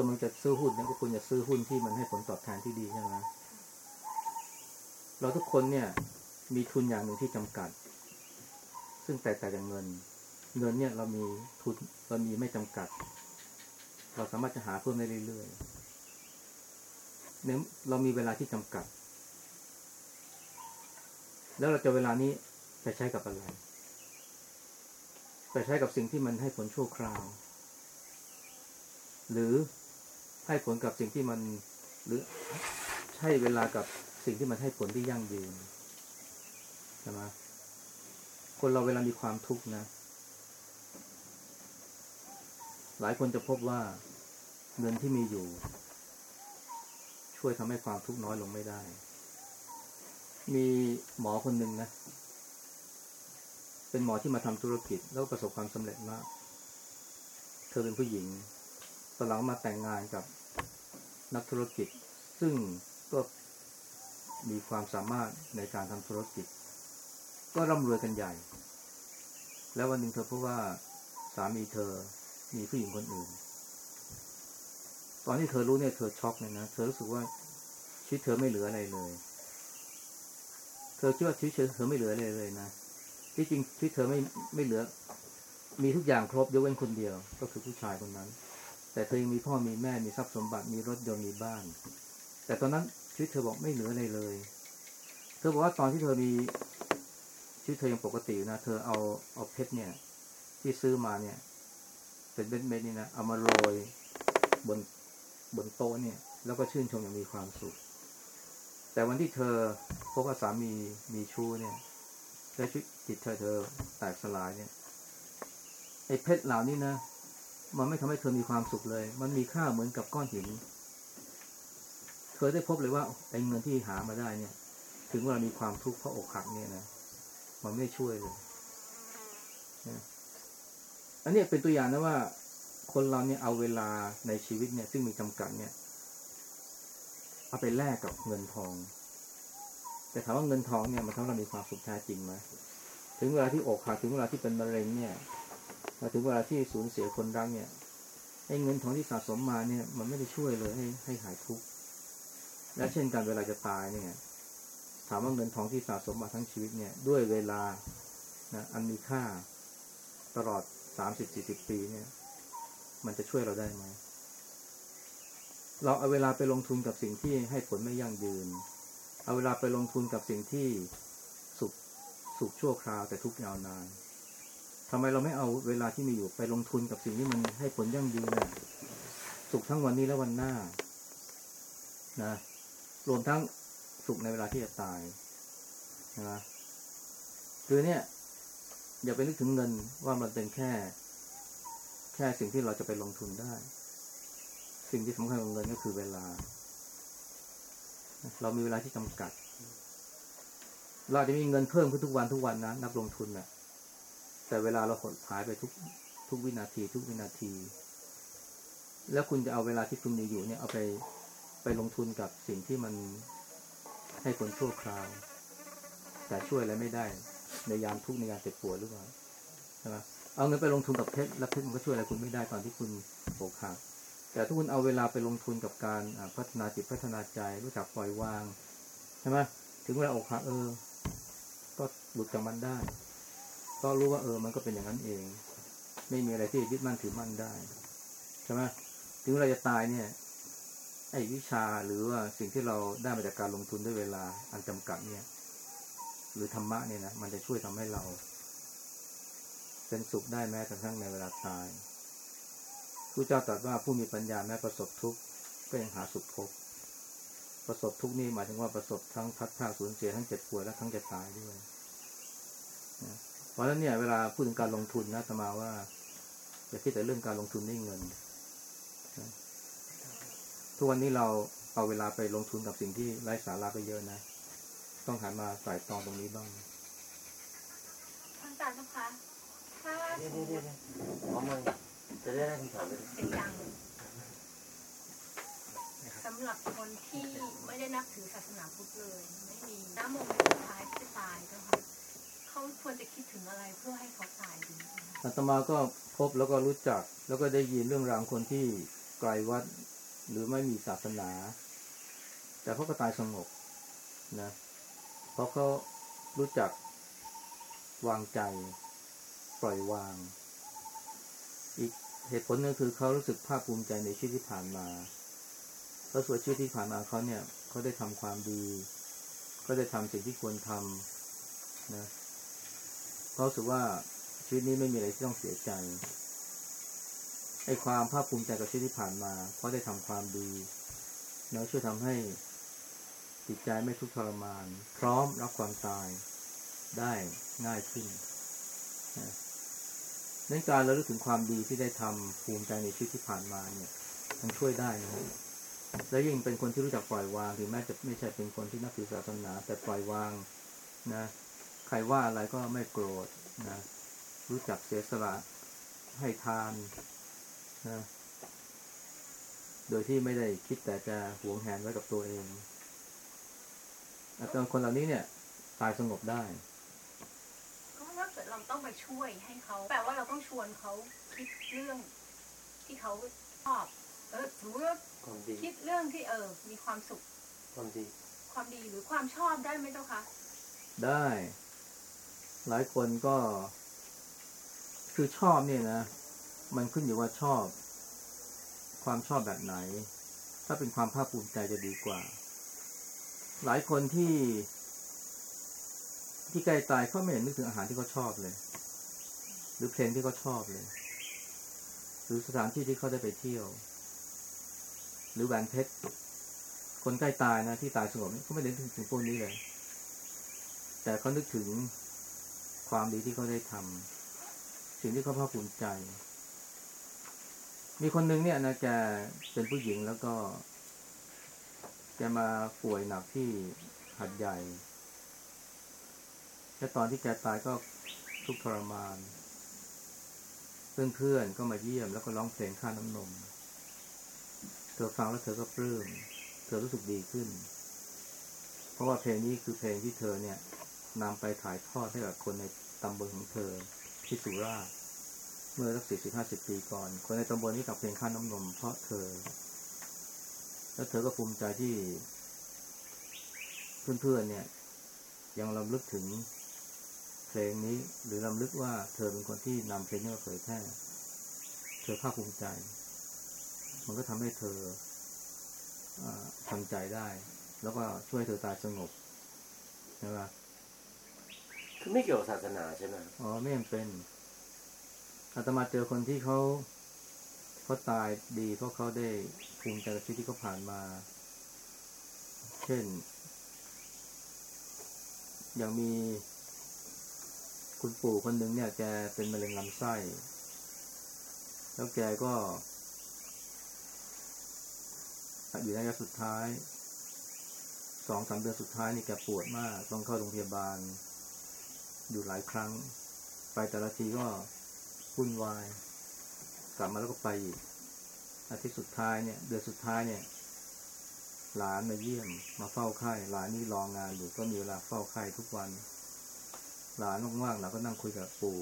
ตัวมึงจะซื้อหุ้นเนี่ยก็ควรจะซื้อหุ้นที่มันให้ผลตอบแทนที่ดีใช่ไหมเราทุกคนเนี่ย มีทุนอย่างหนึ่งที่จำกัด ซึ่งแตกต่างจากเงิน เงินเนี่ยเรามีทุนเรามีไม่จำกัด เราสามารถจะหาเพิ่มได้เรื่อยๆเนี่ยเรามีเวลาที่จำกัด แล้วเราจะเวลานี้ไปใช้กับอะไรไปใช้กับสิ่งที่มันให้ผลชั่วคราว หรือ ให้ผลกับสิ่งที่มันหรือใช้เวลากับสิ่งที่มันให้ผลที่ยั่งยืนใช่ไหมคนเราเวลามีความทุกข์นะ หลายคนจะพบว่าเงินที่มีอยู่ ช่วยทำให้ความทุกข์น้อยลงไม่ได้ มีหมอคนหนึ่งนะเเป็นหมอที่มาทำธุรกิจแล้วประสบความสำเร็จมาก เธอเป็นผู้หญิง ตอนหลังมาแต่งงานกับนักธุรกิจ ซึ่งก็มีความสามารถในการทำธุรกิจ ก็ร่ำรวยกันใหญ่ แล้ววันหนึ่งเธอพบว่าสามีเธอมีผู้หญิงคนอื่น ตอนที่เธอรู้เนี่ยเธอช็อกเลยนะ เธอรู้สึกว่าชีวิตเธอไม่เหลืออะไรเลย เธอคิดว่าชีวิตเธอไม่เหลืออะไรเลยนะ ที่จริงชีวิตเธอไม่ไม่เหลือ มีทุกอย่างครบยกเว้นคนเดียว ก็คือผู้ชายคนนั้น แต่เธอยังมีพ่อมีแม่มีทรัพย์สมบัติมีรถยนต์มีบ้าน แต่ตอนนั้นชีวิตเธอบอกไม่เหลืออะไรเลย เธอบอกว่าตอนที่เธอมีชีวิตเธอยังปกติอยู่นะเธอเอาเอาเพชรเนี่ย ที่ซื้อมาเนี่ยเป็นเม็ดเม็ดๆนี่นะเอามาโรยบนบนโต๊ะเนี่ย แล้วก็ชื่นชมอย่างมีความสุข แต่วันที่เธอพบว่าสามีมีชู้เนี่ยและชีวิตจิตเธอเธอแตกสลายเนี่ยไอ้เพชรเหล่านี้นะ มันไม่ทำให้เธอมีความสุขเลย มันมีค่าเหมือนกับก้อนหิน เธอได้พบเลยว่าไอ้เงินที่หามาได้เนี่ย ถึงเวลามีความทุกข์เพราะอกหักเนี่ยนะมันไม่ช่วยเลยอันนี้เป็นตัวอย่างนะว่า คนเราเนี่ยเอาเวลาในชีวิตเนี่ย ซึ่งมีจำกัดเนี่ย เอาไปแลกกับเงินทอง แต่ถามว่าเงินทองเนี่ยมันทำให้เรามีความสุขแท้จริงไหมถึงเวลาที่อกหักถึงเวลาที่เป็นมะเร็งเนี่ย มาถึงเวลาที่สูญเสียคนรักเนี่ยไอ้เงินทองที่สะสมมาเนี่ย มันไม่ได้ช่วยเลยให้ให้หายทุกข์และเช่นกันเวลาจะตายเนี่ย ถามว่าเงินทองที่สะสมมาทั้งชีวิตเนี่ย ด้วยเวลานะอันมีค่าตลอดสามสิบสี่สิบปีเนี่ย มันจะช่วยเราได้ไหมเราเอาเวลาไปลงทุนกับสิ่งที่ให้ผลไม่ยั่งยืน เอาเวลาไปลงทุนกับสิ่งที่สุขสุขชั่วคราวแต่ทุกข์ยาวนาน ทำไมเราไม่เอาเวลาที่มีอยู่ไปลงทุนกับสิ่งที่มันให้ผลยั่งยืนนะสุขทั้งวันนี้และวันหน้า นะ รวมทั้งสุขในเวลาที่จะตายนะคือเนี่ย อย่าไปนึกถึงเงินว่ามันเป็นแค่ แค่สิ่งที่เราจะไปลงทุนได้ สิ่งที่สำคัญของเงินก็คือเวลา เรามีเวลาที่จำกัด เราจะมีเงินเพิ่มขึ้นทุกวันทุกวันนะนักลงทุนนะ แต่เวลาเราหดหายไปทุกทุกวินาที ทุกวินาที แล้วคุณจะเอาเวลาที่คุณมีอยู่เนี่ยเอาไปไปลงทุนกับสิ่งที่มันให้ผลชั่วคราว แต่ช่วยอะไรไม่ได้ ในยามทุกในยามเจ็บปวดหรือเปล่าใช่ไหมเอาเงินไปลงทุนกับเพชรแล้วเพชรมันก็ช่วยอะไรคุณไม่ได้ตอนที่คุณอกหักแต่ถ้าคุณเอาเวลาไปลงทุนกับการพัฒนาจิตพัฒนาใจรู้จักปล่อยวางใช่ไหมถึงเวลาอกหักเออ ก็หลุดจากมันได้ ก็รู้ว่าเออ มันก็เป็นอย่างนั้นเอง ไม่มีอะไรที่ยึดมั่นถือมั่นได้ใช่ไหมถึงเวลาจะตายเนี่ย ไอ้วิชาหรือว่าสิ่งที่เราได้มาจากการลงทุนด้วยเวลาอันจำกัดเนี่ย หรือธรรมะเนี่ยนะมันจะช่วยทำให้เรา เป็นสุขได้แม้กระทั่งในเวลาตายพระเจ้าตรัสว่าผู้มีปัญญาแม้ประสบทุกข์ก็ยังหาสุขพบ ประสบทุกข์นี่หมายถึงว่าประสบทั้งพัดพลาสูญเสียทั้งเจ็บป่วยและทั้งจะตายด้วยนะ เพราะฉะนั้นเนี่ยเวลาพูดถึงการลงทุนนะตมาว่าอย่าคิดแต่เรื่องการลงทุนด้วยเงินนะทุกวันนี้เราเอาเวลาไปลงทุนกับสิ่งที่ไร้สาระไปเยอะนะ ต้องหันมาใส่ตองตรงนี้บ้างท่านอาจารย์นะคะถ้าเดี๋ยวเดี๋ยวเดี๋ยวเอามาจะได้ได้คำถามเลยเป็นอย่างสำหรับคนที่ไม่ได้นับถือศาสนาพุทธเลย ไม่มีน้ำมนต์สุดท้ายที่จะตายเจ้าค่ะ เขาควรจะคิดถึงอะไรเพื่อให้เขาตายดีอาตมาก็พบแล้วก็รู้จัก แล้วก็ได้ยินเรื่องราวคนที่ไกลวัดหรือไม่มีศาสนา แต่เขาก็ตายสงบนะเพราะเขารู้จักวางใจ ปล่อยวาง อีกเหตุผลหนึงคือเขารู้สึกภาคภูมิใจในชีวิตที่ผ่านมาเพราะส่วนชีวิตที่ผ่านมาเขาเนี่ยเขาได้ทำความดีเขาได้ทำสิ่งที่ควรทำนะ เขารู้สึกว่าชีวิตนี้ไม่มีอะไรที่ต้องเสียใจไอ้ความภาคภูมิใจกับชีวิตที่ผ่านมา เพราะได้ทำความดีแล้วช่วยทำให้จิตใจไม่ทุกข์ทรมาน พร้อมรับความตายได้ง่ายขึ้นนะในการเราลึกถึงความดีที่ได้ทำภูมิใจในชีวิตที่ผ่านมาเนี่ย มันช่วยได้นะและยิ่งเป็นคนที่รู้จักปล่อยวางถึงแม้จะไม่ใช่เป็นคนที่นับถือศาสนาแต่ปล่อยวางนะ ใครว่าอะไรก็ไม่โกรธนะ รู้จักเสียสละให้ทานนะ โดยที่ไม่ได้คิดแต่จะหวงแหนไว้กับตัวเองแต่คนเหล่านี้เนี่ย ตายสงบได้ก็ถ้าเกิดเราต้องไปช่วยให้เขาแปลว่าเราต้องชวนเขาคิดเรื่องที่เขาชอบ เออหรือว่าความดีคิดเรื่องที่เออ มีความสุข ความดี ความดีหรือความชอบได้ไหมเจ้าคะได้ หลายคนก็ คือชอบเนี่ยนะ มันขึ้นอยู่ว่าชอบ ความชอบแบบไหน ถ้าเป็นความภาคภูมิใจจะดีกว่า หลายคนที่ ที่ใกล้ตายเขาไม่เห็นนึกถึงอาหารที่เขาชอบเลย หรือเพลงที่เขาชอบเลย หรือสถานที่ที่เขาได้ไปเที่ยว หรือแหวนเพชรคนใกล้ตายนะที่ตายสงบเขาไม่ได้นึกถึงพวกนี้เลย แต่เขานึกถึง ความดีที่เขาได้ทำสิ่งที่เขาภาคภูมิใจ มีคนหนึ่งเนี่ยนะแกเป็นผู้หญิงแล้วก็แกมาป่วยหนักที่หัดใหญ่และตอนที่แกตายก็ทุกข์ทรมาน เพื่อนๆก็มาเยี่ยมแล้วก็ร้องเพลงค่าน้ำนม เธอฟังแล้วเธอก็ปลื้ม เธอรู้สึกดีขึ้น เพราะว่าเพลงนี้คือเพลงที่เธอเนี่ย นำไปถ่ายทอดให้กับคนในตำบลของเธอที่สุราษฎร์เมื่อสักสี่สิบห้าสิบปีก่อน คนในตำบลนี้กับเพลงค่าน้ำนมเพราะเธอ แล้วเธอก็ภูมิใจที่ เพื่อนๆเนี่ย ยังรำลึกถึงเพลงนี้ หรือรำลึกว่าเธอเป็นคนที่นำเพลงนี้มาเผยแพร่เธอภาคภูมิใจ มันก็ทำให้เธออทำใจได้ แล้วก็ช่วยเธอตายสงบใช่ไหม คือไม่เกี่ยวกับศาสนาใช่ไหมอ๋อไม่ยังเป็นอาตมาเจอคนที่เขาเขาตายดีเพราะเขาได้ภูมิใจกับชีวิตที่เขาผ่านมา เช่น อย่างมีคุณปู่คนหนึ่งเนี่ยแกเป็นมะเร็งลำไส้ แล้วแกก็อยู่ในระยะสุดท้าย สองสามเดือนสุดท้ายนี่แกปวดมาก ต้องเข้าโรงพยาบาล อยู่หลายครั้ง ไปแต่ละทีก็วุ่นวาย กลับมาแล้วก็ไปอีกอาทิตย์สุดท้ายเนี่ย เดือนสุดท้ายเนี่ย หลานมาเยี่ยม มาเฝ้าไข้หลานนี่รองงานอยู่ก็มีเวลาเฝ้าไข้ทุกวัน หลานว่างๆเราก็นั่งคุยกับปู่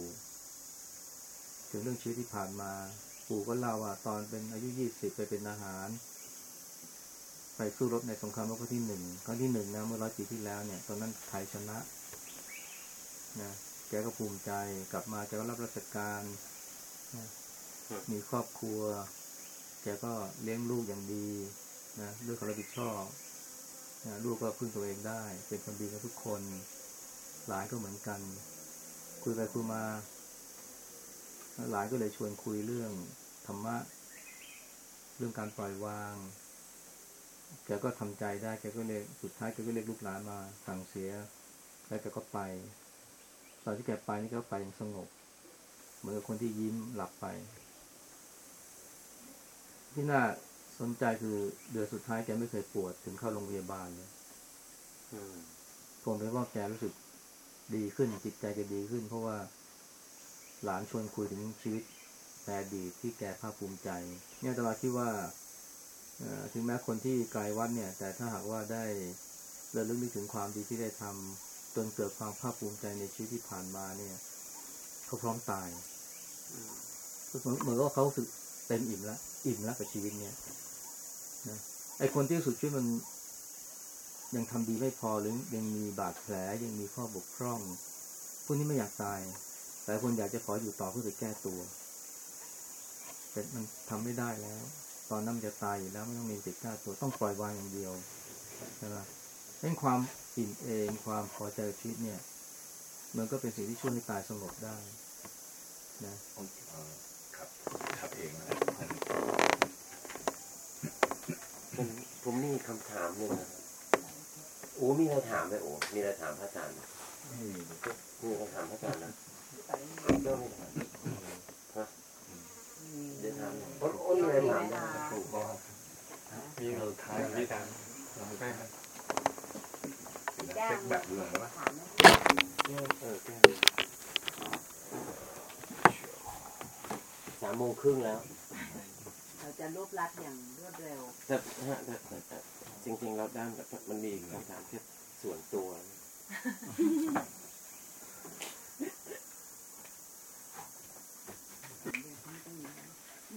ถึงเรื่องชีวิตที่ผ่านมา ปู่ก็เล่าว่าตอนเป็นอายุยี่สิบไปเป็นทหาร ไปสู้รบในสงครามโลกครั้งที่หนึ่งครั้งที่หนึ่งนะเมื่อร้อยปีที่แล้วเนี่ย ตอนนั้นไทยชนะ นะแกก็ภูมิใจกลับมาแกก็รับราชการนะมีครอบครัว แกก็เลี้ยงลูกอย่างดีนะด้วยความรับผิดชอบนะลูกก็พึ่งตัวเองได้ เป็นคนดีกับทุกคน หลานก็เหมือนกัน คุยไปคุยมาหลานก็เลยชวนคุยเรื่องธรรมะ เรื่องการปล่อยวาง แกก็ทำใจได้ แกก็เลยสุดท้ายแกก็เรียกลูกหลานมาสั่งเสีย แล้วแกก็ไป ตอนที่แกไปนี่ก็ไปอย่างสงบ เหมือนกับคนที่ยิ้มหลับไป ที่น่าสนใจคือเดือนสุดท้ายแกไม่เคยปวดถึงเข้าโรงพยาบาลเลยอืมผมเป็นว่าแกรู้สึกดีขึ้นจิตใจแกดีขึ้น เพราะว่าหลานชวนคุยถึงชีวิตในอดีตที่แกภาคภูมิใจ เนี่ยตลอดที่ว่าเอ่อถึงแม้คนที่ไกลวัดเนี่ย แต่ถ้าหากว่าได้ระลึกนึกถึงความดีที่ได้ทำ จนเกิดความภาคภูมิใจในชีวิตที่ผ่านมาเนี่ยเขาพร้อมตายเหมือนเหมือนว่าเขาสึกเต็มอิ่มแล้วอิ่มแล้วกับชีวิตเนี่ยนะไอคนที่สุดชีวิตมัน ยังทำดีไม่พอหรือยังมีบาดแผลยังมีข้อบกพร่องพวกนี้ไม่อยากตาย แต่คนอยากจะขออยู่ต่อเพื่อไปแก้ตัวแต่มันทำไม่ได้แล้ว ตอนนั้นมันจะตายอยู่แล้วไม่ต้องมีติดกล้าตัวต้องปล่อยวางอย่างเดียวใช่ไหม เรื่องความอิ่มเองความพอใจกับชีวิตเนี่ย มันก็เป็นสิ่งที่ช่วยให้ตายสงบได้นะต้องเอ่อขับขับเองนะผมผมมีคำถามหนึ่งนะครับโอ้มีอะไรถามไหมโอ้มีอะไรถามพระอาจารย์ไหมไม่มีมีอะไรถามพระอาจารย์นะเรื่องนี้ถามฮะเดี๋ยวถามโอ้โอ้มีอะไรถามนะถูกก็มีเราทายพี่ทางใช่ครับ เช็คแบบเรือไหมเออแก้ามโมงครึ่งแล้ว เราจะรวบรัดอย่างรวดเร็วแต่จริงๆเราด้านมันมีคำถามแค่ส่วนตัว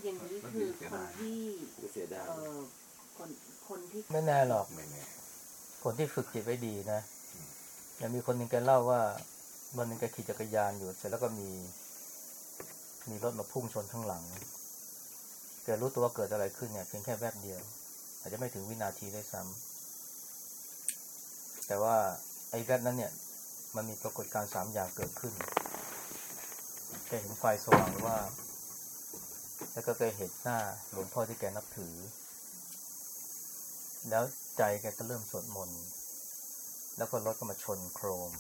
อย่างนี้คือคนที่เสียดายเออคนคนที่ไม่แน่หรอกไม่แน่ คนที่ฝึกจิตไว้ดีนะย่างมีคนหนึ่งแกเล่าว่าวันหนึงแกขี่จักรยานอยู่ เสร็จแล้วก็มี มีรถมาพุ่งชนข้างหลังแกรู้ตัวว่าเกิดอะไรขึ้นเนี่ยเพียงแค่แวบเดียว อาจจะไม่ถึงวินาทีได้ซ้ำแต่ว่าไอ้แวบนั้นเนี่ย มันมีปรากฏการณ์สามอย่างเกิดขึ้นแกเห็นไฟสว่างว่า แล้วก็แกเห็นหน้าหลวงพ่อที่แกนับถือ แล้ว ใจแกก็เริ่มสวดมนต์ แล้วก็รถก็มาชนโครม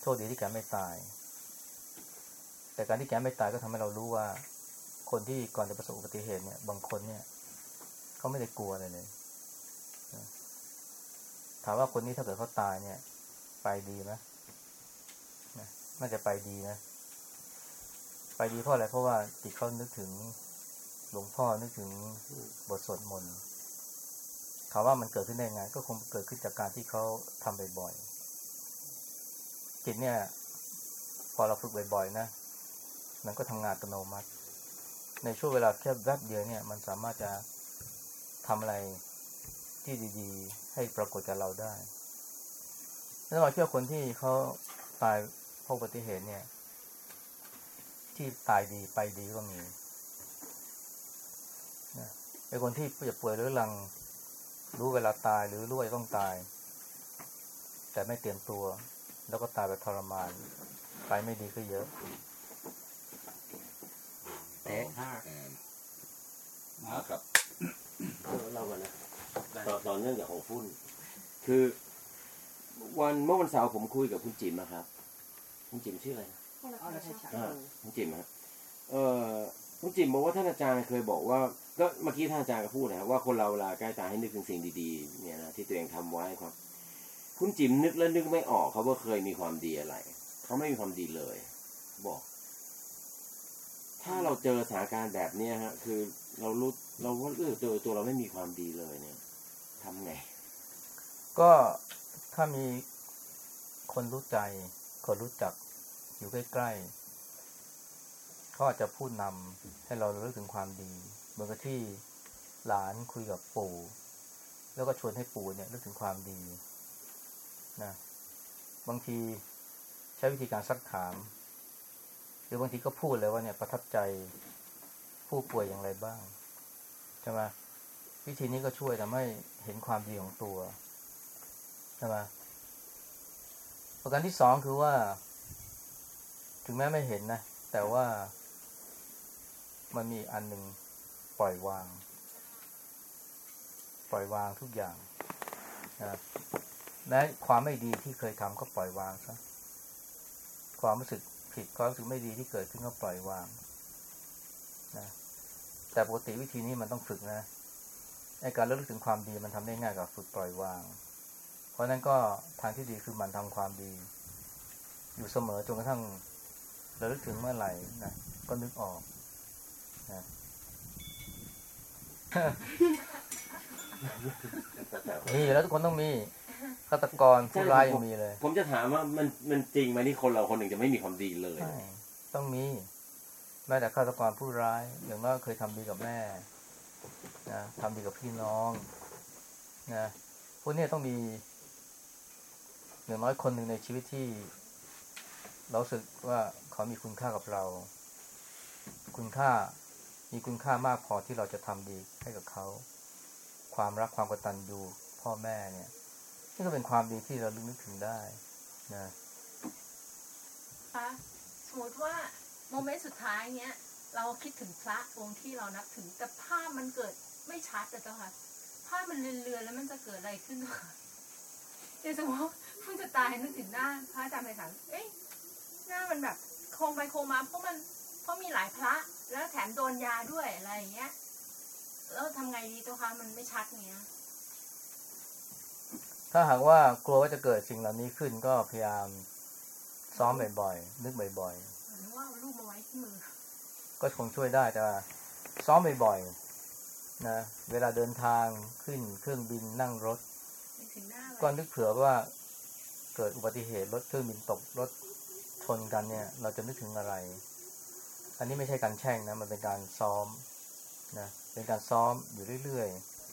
โชคดีที่แกไม่ตาย แต่การที่แกไม่ตายก็ทำให้เรารู้ว่า คนที่ก่อนจะประสบอุบัติเหตุเนี่ย บางคนเนี่ยเขาไม่ได้กลัวอะไรเลย ถามว่าคนนี้ถ้าเกิดเขาตายเนี่ย ไปดีไหมน่าจะไปดีนะ ไปดีเพราะอะไร เพราะว่าจิตเขานึกถึงหลวงพ่อนึกถึงบทสวดมนต์ามว่ามันเกิดขึ้นได้ไง ก็คงเกิดขึ้นจากการที่เขาทำบ่อยๆจิตเนี่ย พอเราฝึกบ่อยๆนะมันก็ทำงานอัตโนมัติ ในช่วงเวลาแค่แวบเดียวเนี่ย มันสามารถจะทำอะไรที่ดีๆ ให้ปรากฏกับเราได้ แล้วเราเชื่อคนที่เขาตายเพราะอุบัติเหตุเนี่ย ที่ตายดีไปดีก็มีนะไอ้คนที่เจ็บป่วยหรือรัง รู้เวลาตายหรือรู้ว่าจะต้องตาย แต่ไม่เตรียมตัว แล้วก็ตายแบบทรมาน ไปไม่ดีก็เยอะเอ๊ะมากับเรากันนะต่อต่อเนื่องจากของฟุ้นคือวันเมื่อวันเสาร์ผมคุยกับคุณจิ๋มนะครับ คุณจิ๋มชื่ออะไรนะเอาละใช่ใช่อ่าคุณจิ๋มครับเอ่อคุณจิ๋มบอกว่าท่านอาจารย์เคยบอกว่า ก็เมื่อกี้ท่านอาจารย์ก็พูดนะครับว่าคนเราเวลาใกล้ตายให้นึกถึงสิ่งดีๆ เนี่ยนะที่ตัวเองทำไว้ครับ คุณจิ๋มนึกแล้วนึกไม่ออกเขาว่าเคยมีความดีอะไร เขาไม่มีความดีเลย บอก ถ้าเราเจอสถานการณ์แบบเนี้ยฮะ คือเรารู้เราว่าเออตัวตัวเราไม่มีความดีเลยเนี่ยทำไง ก็ถ้ามีคนรู้ใจคนรู้จักอยู่ใกล้ๆเขาอาจจะพูดนำให้เราระลึกถึงความดี มือนกับที่หลานคุยกับปู่ แล้วก็ชวนให้ปู่เนี่ยนึกถึงความดีนะบางทีใช้วิธีการซักถาม หรือบางทีก็พูดเลยว่าเนี่ยประทับใจผู้ป่วยอย่างไรบ้างใช่ไหมวิธีนี้ก็ช่วยทำให้เห็นความดีของตัวใช่ไหมประการที่สองคือว่า ถึงแม้ไม่เห็นนะ แต่ว่ามันมีอันหนึ่ง ปล่อยวาง ปล่อยวางทุกอย่างนะแม้ความไม่ดีที่เคยทำก็ปล่อยวางซะความรู้สึกผิดความรู้สึกไม่ดีที่เกิดขึ้นก็ปล่อยวางนะแต่ปกติวิธีนี้มันต้องฝึกนะไอการระลึกถึงความดีมันทำได้ง่ายกว่าฝึกปล่อยวาง เพราะฉะนั้นก็ทางที่ดีคือมันทำความดี อยู่เสมอจนกระทั่งระลึกถึงเมื่อไหร่นะก็นึกออกนะ มีอยู่แล้วทุกคนต้องมีฆาตกรผู้ร้ายยังมีเลย ผมจะถามว่ามันมันจริงไหมที่คนเราคนหนึ่งจะไม่มีความดีเลยใช่ต้องมีแม้แต่ฆาตกรผู้ร้าย อย่างน้อยเคยทำดีกับแม่นะทำดีกับพี่น้องนะพวกเนี้ยต้องมีอย่างน้อยคนหนึ่งในชีวิตที่ เรารู้สึกว่าเขามีคุณค่ากับเรา คุณค่า มีคุณค่ามากพอที่เราจะทำดีให้กับเขา ความรักความกตัญญูพ่อแม่เนี่ยนี่ก็เป็นความดีที่เราลึกนึกถึงได้นะคะสมมติว่าโมเมนต์สุดท้ายเนี้ย เราคิดถึงพระองค์ที่เรานับถึงแต่ภาพมันเกิดไม่ชัดอะเจ้าค่ะภาพมันเลือนๆแล้วมันจะเกิดอะไรขึ้นคะเดี๋ยวสมมติเพิ่งจะตายนึกถึงหน้าพระอาจารย์ไพศาลเอ้ยหน้ามันแบบโค้งไปโค้งมาเพราะมัน เพราะมีหลายพระ แล้วแถมโดนยาด้วยอะไรอย่างเงี้ย แล้วทำไงดีเจ้าคะมันไม่ชัดเงี้ย ถ้าหากว่ากลัวว่าจะเกิดสิ่งเหล่านี้ขึ้นก็พยายามซ้อมบ่อยๆ นึกบ่อยอืหรือว่าเอารูปมาไว้ที่มือ ก็คงช่วยได้แต่ว่าซ้อมบ่อยๆนะ เวลาเดินทางขึ้นเครื่องบินนั่งรถในถึงหน้าอะไรก็นึกเผื่อว่าเกิดอุบัติเหตุรถเครื่องบินตกรถชนกันเนี่ย เราจะนึกถึงอะไร อันนี้ไม่ใช่การแช่งนะ มันเป็นการซ้อมนะเป็นการซ้อมอยู่เรื่อย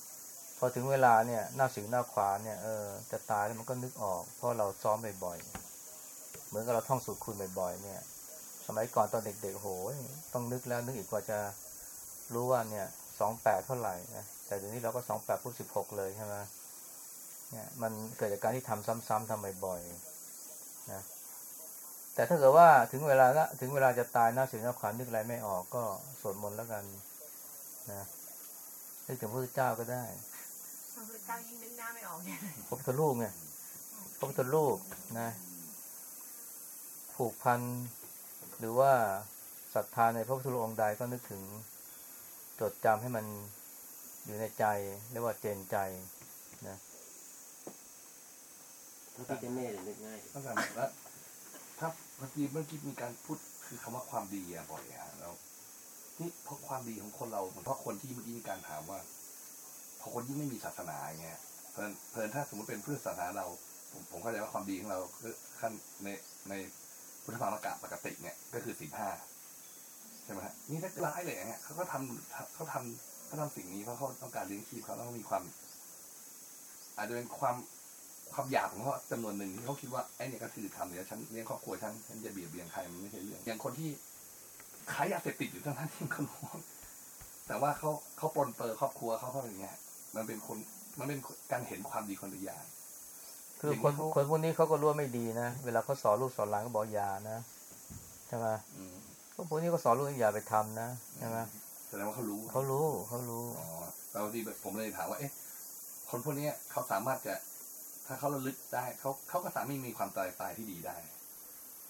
ๆ พอถึงเวลาเนี่ยหน้าสิวหน้าขวาเนี่ยเออจะตายแล้วมันก็นึกออก เพราะเราซ้อมบ่อยๆ เหมือนกับเราท่องสูตรคูณบ่อยๆ เนี่ย สมัยก่อนตอนเด็กๆโหยต้องนึกแล้วนึกอีกกว่าจะรู้ว่าเนี่ยสองแปดเท่าไหร่นะแต่เดี๋ยวนี้เราก็สองแปดพูดสิบหกเลยใช่ไหมเนี่ยมันเกิดจากการที่ทำซ้ำๆทำบ่อยๆนะ แต่ถ้าเกิดว่าถึงเวลาละถึงเวลาจะตายหน้าสิวหน้าขวานนึกอะไรไม่ออกก็สวดมนต์แล้วกันนะนึกถึงพระพุทธเจ้าก็ได้พระพุทธเจ้ายิ่งนึกหน้าไม่ออกเนี่ยพระพุทธรูปไงพระพุทธรูปนะผูกพันหรือว่าศรัทธาในพระพุทธรูปองค์ใดก็นึกถึงจดจำให้มันอยู่ในใจเรียกว่าเจนใจนะพระพิฆเนศนึกง่ายตั้งแต่แล้วถ้า เมื่อกี้เมื่อกี้มีการพูดคือคำว่าความดีอะบ่อยอะแล้วนี่เพราะความดีของคนเราเพราะคนที่เมื่อกี้มีการถามว่าพอคนยิ่งไม่มีศาสนาเงี้ยเพลินเพลินถ้าสมมติเป็นเพื่อศาสนาเรา ผมผมเข้าใจว่าความดีของเราคือขั้นในในพุทธภารกะปกติเนี่ยก็คือสี่ห้าใช่ไหมฮะนี่ถ้าร้ายเลยเงี้ยเขาก็ทำเขาทำเขาทำสิ่งนี้เพราะเขาต้องการเลี้ยงชีพเขาต้องมีความ อาจจะเป็นความ ความอยากของเขาจำนวนหนึ่งที่เขาคิดว่าไอ้เนี่ยก็คือทำเดี๋ยวฉันเลี้ยงครอบครัวฉันฉันจะเบียดเบียนใครมันไม่ใช่เรื่องอย่างคนที่ขายยาเสพติดอยู่ทั้งนั้นที่เขารู้แต่ว่าเขาเขาปลนเปอร์ครอบครัวเขาเขาอย่างเงี้ย มันเป็นคนมันเป็นการเห็นความดีคนละอย่างคืออย่างคนนี้เขาคนพวกนี้เขาก็รู้ว่าไม่ดีนะเวลาเขาสอนลูกสอนหลานก็บอกอย่านะใช่ไหมอืมก็พวกนี้ก็สอนลูกให้อย่าไปทำนะใช่ไหมแสดงว่าเขารู้เขารู้เขารู้อ๋อแล้วที่ผมเลยถามว่า เอ๊ะ คนพวกเนี้ยเขาสามารถจะ ถ้าเขาระลึกได้เขาเขาก็สามารถมีความตายตายที่ดีได้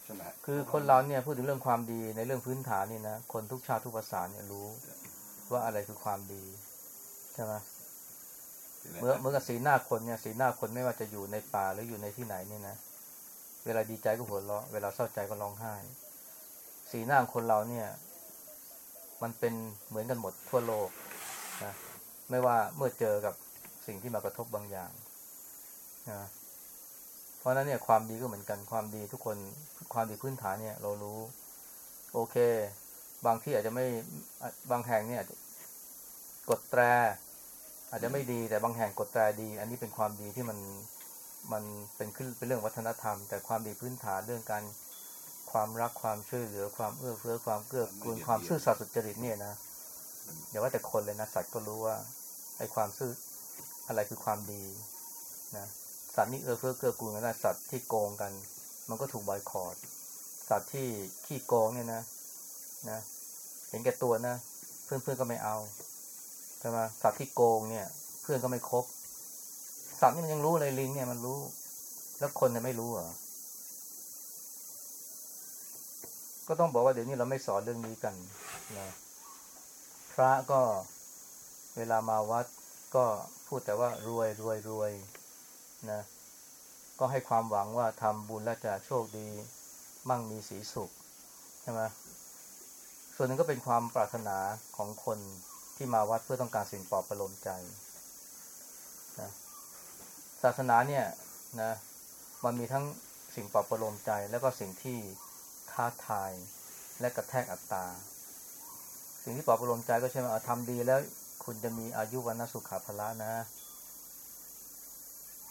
ใช่ไหมคือคนเราเนี่ยพูดถึงเรื่องความดีในเรื่องพื้นฐานนี่นะคนทุกชาติทุกภาษาเนี่ยรู้ ว่าอะไรคือความดีใช่ไหมเมื่อเมื่อกับสีหน้าคนเนี่ยสีหน้าคนไม่ว่าจะอยู่ในป่าหรืออยู่ในที่ไหนเนี่ยนะเวลาดีใจก็หัวเราะเวลาเศร้าใจก็ร้องไห้ สีหน้าของคนเราเนี่ย มันเป็นเหมือนกันหมดทั่วโลกนะไม่ว่าเมื่อเจอกับสิ่งที่มากระทบบางอย่าง นะเพราะนั้นเนี่ยความดีก็เหมือนกันความดีทุกคนความดีพื้นฐานเนี่ย เรารู้ โอเค บางที่อาจจะไม่บางแห่งเนี่ยกดแตร อาจจะไม่ดีแต่บางแห่งกดแตรดี อันนี้เป็นความดีที่มันมันเป็นขึ้นเป็นเรื่องวัฒนธรรม แต่ความดีพื้นฐานเรื่องการความรักความช่วยเหลือความเอื้อเฟื้อความเกื้อกูลความซื่อสัตย์สุจริตเนี่ยนะอย่าว่าแต่คนเลยนะสัตว์ก็รู้ว่าไอ้ความซื่ออะไรคือความดีนะ สัตว์นี่เอื้อเฟื้อเกื้อกูลกันได้สัตว์ที่โกงกัน มันก็ถูกบอยคอรดสัตว์ที่ขี้โกงเนี่ยนะนะ เห็นแก่ตัวนะเพื่อนเพื่อนก็ไม่เอาใช่ไหมสัตว์ที่โกงเนี่ย เพื่อนก็ไม่คบ สัตว์นี่มันยังรู้เลยลิงเนี่ยมันรู้ แล้วคนเนี่ยไม่รู้เหรอก็ต้องบอกว่าเดี๋ยวนี้เราไม่สอนเรื่องนี้กันนะพระก็เวลามาวัดก็พูดแต่ว่ารวยรวยรวย นะ ก็ให้ความหวังว่าทำบุญแล้วจะโชคดี มั่งมีสีสุขใช่ไหมส่วนหนึ่งก็เป็นความปรารถนาของคนที่มาวัดเพื่อต้องการสิ่งปลอบประโลมใจนะศาสนาเนี่ยนะมันมีทั้งสิ่งปลอบประโลมใจ แล้วก็สิ่งที่ท้าทายและกระแทกอัตตา สิ่งที่ปลอบประโลมใจก็ใช่ไหมเอาทำดีแล้วคุณจะมีอายุวันนสุขาภละนะ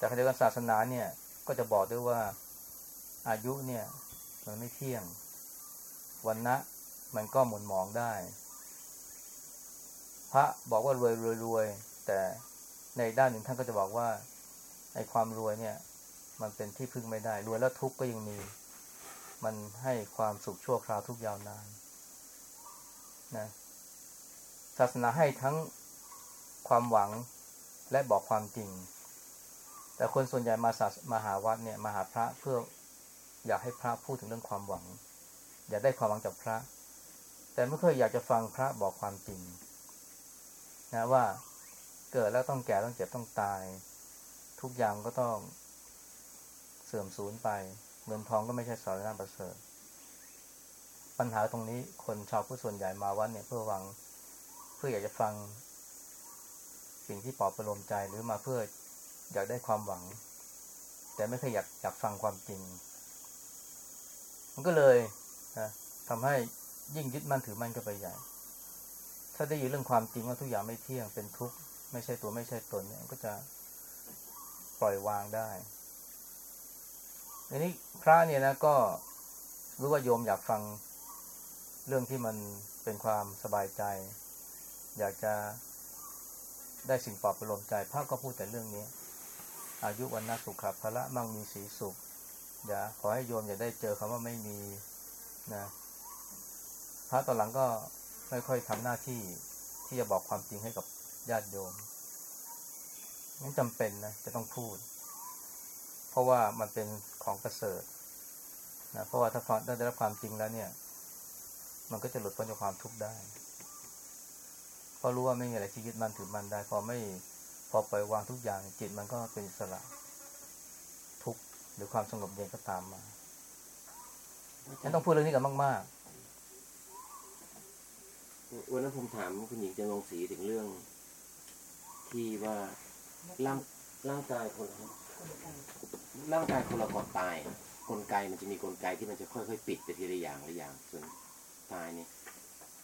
แต่ขณะเดียวกันศาสนาเนี่ย ก็จะบอกด้วยว่าอายุเนี่ยมันไม่เที่ยงวันนะมันก็หมุนหมองได้ พระบอกว่ารวยรวยรวย แต่ในด้านหนึ่งท่านก็จะบอกว่าไอ้ความรวยเนี่ย มันเป็นที่พึ่งไม่ได้ รวยแล้วทุกข์ก็ยังมี มันให้ความสุขชั่วคราวทุกยาวนานนะศาสนาให้ทั้งความหวังและบอกความจริง แต่คนส่วนใหญ่มาศาสมาหาวัดเนี่ยมาหาพระเพื่ออยากให้พระพูดถึงเรื่องความหวัง อยากได้ความหวังจากพระ แต่ไม่เคยอยากจะฟังพระบอกความจริงนะว่าเกิดแล้วต้องแก่ต้องเจ็บต้องตาย ทุกอย่างก็ต้องเสื่อมสูญไปเงินทองก็ไม่ใช่สาระประเสริฐปัญหาตรงนี้คนชาวพุทธส่วนใหญ่มาวัดเนี่ยเพื่อหวัง เพื่ออยากจะฟัง สิ่งที่ปลอบประโลมใจหรือมาเพื่อ อยากได้ความหวัง แต่ไม่เคยอยากอยากฟังความจริง มันก็เลยนะทำให้ยิ่งยึดมั่นถือมั่นก็ไปใหญ่ ถ้าได้ยินเรื่องความจริงว่าทุกอย่างไม่เที่ยงเป็นทุกข์ไม่ใช่ตัวไม่ใช่ตนเนี่ยก็จะปล่อยวางได้อันนี้พระเนี่ยนะก็รู้ว่าโยมอยากฟังเรื่องที่มันเป็นความสบายใจ อยากจะได้สิ่งปลอบประโลมใจพระก็พูดแต่เรื่องนี้ อายุวันนะสุขภละมั่งมีสีสุขอย่าขอให้โยมอย่าได้เจอคำว่าไม่มีนะพระตอนหลังก็ไม่ค่อยทำหน้าที่ที่จะบอกความจริงให้กับญาติโยมนั่นจำเป็นนะจะต้องพูด เพราะว่ามันเป็นของประเสริฐนะเพราะว่าถ้าได้รับความจริงแล้วเนี่ย มันก็จะหลุดพ้นจากความทุกข์ได้เพราะรู้ว่าไม่มีอะไรที่ยึดมั่นถือมั่นได้พอไม่ อปล่อยวางทุกอย่างจิตมันก็เป็นอิสระ ทุกหรือความสงบเย็นก็ตามมาฉันต้องพูดเรื่องนี้กันมาก ๆ วันนั้นผมถามคุณหญิงจันงศีถึงเรื่อง ที่ว่าร่างร่างกายคนราร่างกายคนเราก่อนตายกลไกมันจะมีกลไกที่มันจะค่อยๆปิดไปทีละอย่างละอย่างส่วนตายเนี่ย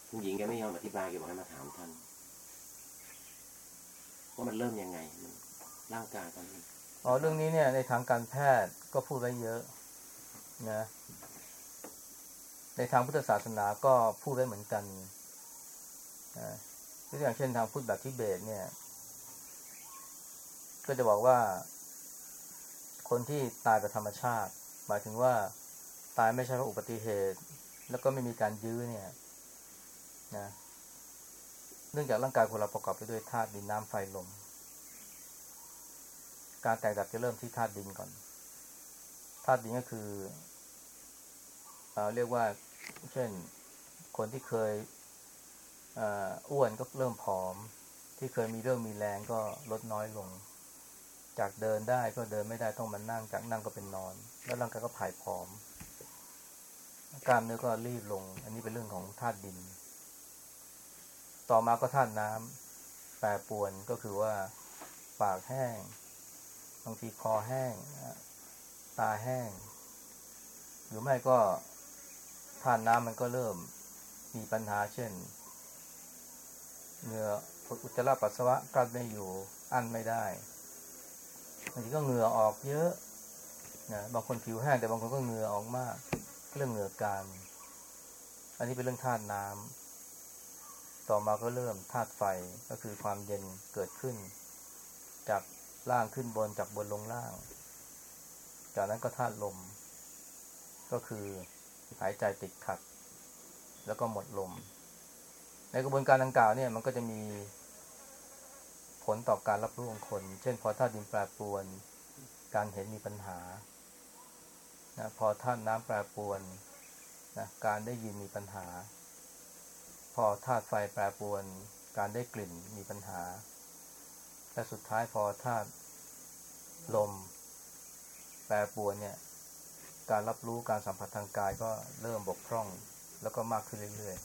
คุณหญิงแกไม่ยอมอธิบายแกบอกให้มาถามท่าน ว่ามันเริ่มยังไงมันร่างกายตอนนี้อ๋อเรื่องนี้เนี่ย ในทางการแพทย์ก็พูดไว้เยอะนะ ในทางพุทธศาสนาก็พูดไว้เหมือนกันนะตัวอย่างเช่นทางพุทธแบบทิเบตเนี่ย ก็จะบอกว่า คนที่ตายแบบธรรมชาติ หมายถึงว่าตายไม่ใช่เพราะอุบัติเหตุ แล้วก็ไม่มีการยื้อเนี่ย นะ เนื่องจากร่างกายคนเราประกอบไปด้วยธาตุดินน้ำไฟลม การแตกดับจะเริ่มที่ธาตุดินก่อน ธาตุดินก็คือเอเรียกว่า เช่น คนที่เคยอ้วนก็เริ่มผอม ที่เคยมีเรื่องมีแรงก็ลดน้อยลง จากเดินได้ก็เดินไม่ได้ต้องมานั่ง จากนั่งก็เป็นนอน แล้วร่างกายก็ผายผอม กล้ามเนื้อก็รีบลง อันนี้เป็นเรื่องของธาตุดิน ต่อมาก็ธาตุน้ำแปรปวนก็คือว่าปากแห้ง บางทีคอแห้ง ตาแห้ง หรือไม่ก็ธาตุน้ำมันก็เริ่มมีปัญหาเช่นเหงื่ออุจจาระปัสสาวะกั้นไม่อยู่อั้นไม่ได้บางทีก็เหงื่อออกเยอะนะบางคนผิวแห้งแต่บางคนก็เหงื่อออกมาก เรื่องเหงื่อการอันนี้เป็นเรื่องธาตุน้ำ ต่อมาก็เริ่มธาตุไฟก็คือความเย็นเกิดขึ้น จากล่างขึ้นบนจากบนลงล่าง จากนั้นก็ธาตุลม ก็คือหายใจติดขัด แล้วก็หมดลม ในกระบวนการดังกล่าวเนี่ยมันก็จะมีผลต่อการรับรู้ของคน เช่น พอธาตุดินแปรปรวน การเห็นมีปัญหานะพอธาตุน้ำแปรปรวนนะการได้ยินมีปัญหา พอธาตุไฟแปรปรวน การได้กลิ่นมีปัญหา และสุดท้ายพอธาตุลม แปรปรวนเนี่ย การรับรู้การสัมผัสทางกายก็เริ่มบกพร่อง แล้วก็มากขึ้นเรื่อย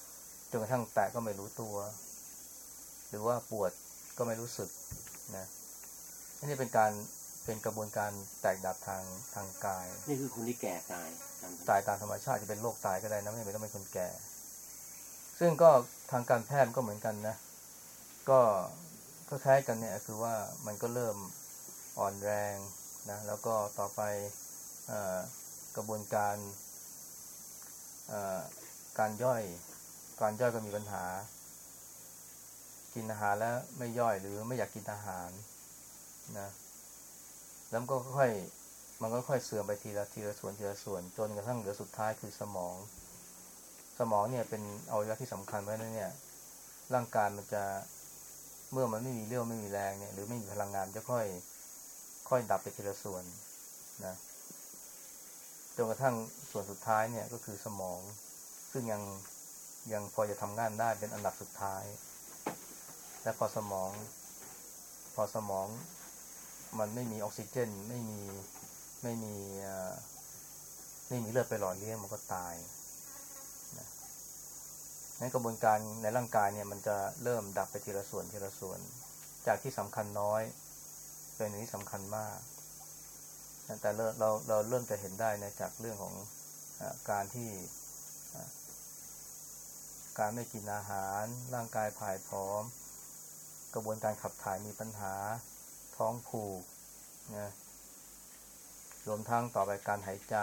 ๆจนกระทั่งแตะก็ไม่รู้ตัว หรือว่าปวดก็ไม่รู้สึกนะอันนี้เป็นการเป็นกระบวนการแตกดับทางทางกาย นี่คือคนที่แก่ตายตามธรรมตายตามธรรมชาติจะเป็นโรคตายก็ได้นะไม่จำเป็นต้องเป็นคนแก่ ซึ่งก็ทางการแพทย์ก็เหมือนกันนะ ก็ก็คล้ายกันเนี่ยคือว่ามันก็เริ่มอ่อนแรงนะแล้วก็ต่อไปอกระบวนการการย่อยการย่อยก็มีปัญหา กินอาหารแล้วไม่ย่อยหรือไม่อยากกินอาหารนะแล้วก็ค่อยมันก็ค่อยเสื่อมไปทีละทีละส่วนทีละส่วนจนกระทั่งเหลือสุดท้ายคือสมอง สมองเนี่ยเป็นอวัยวะที่สำคัญเพราะนั้นเนี่ย ร่างกายมันจะเมื่อมันไม่มีเรี่ยวไม่มีแรงเนี่ย หรือไม่มีพลังงานจะค่อย ค่อยดับไปทีละส่วนนะจนกระทั่งส่วนสุดท้ายเนี่ยก็คือสมอง ซึ่งยังยังพอจะทำงานได้เป็นอันดับสุดท้าย และพอสมอง พอสมองมันไม่มีออกซิเจน ไม่มีไม่มีไม่มีเลือดไปหล่อเลี้ยงมันก็ตาย นั้นกระบวนการในร่างกายเนี่ยมันจะเริ่มดับไปทีละส่วนทีละส่วน จากที่สำคัญน้อยเป็นที่สำคัญมากแต่เราเราเราเริ่มจะเห็นได้นะจากเรื่องของอการที่การไม่กินอาหารร่างกายผ่ายผอม กระบวนการขับถ่ายมีปัญหา ท้องผูกนะรวมทั้งต่อไปการหายใจ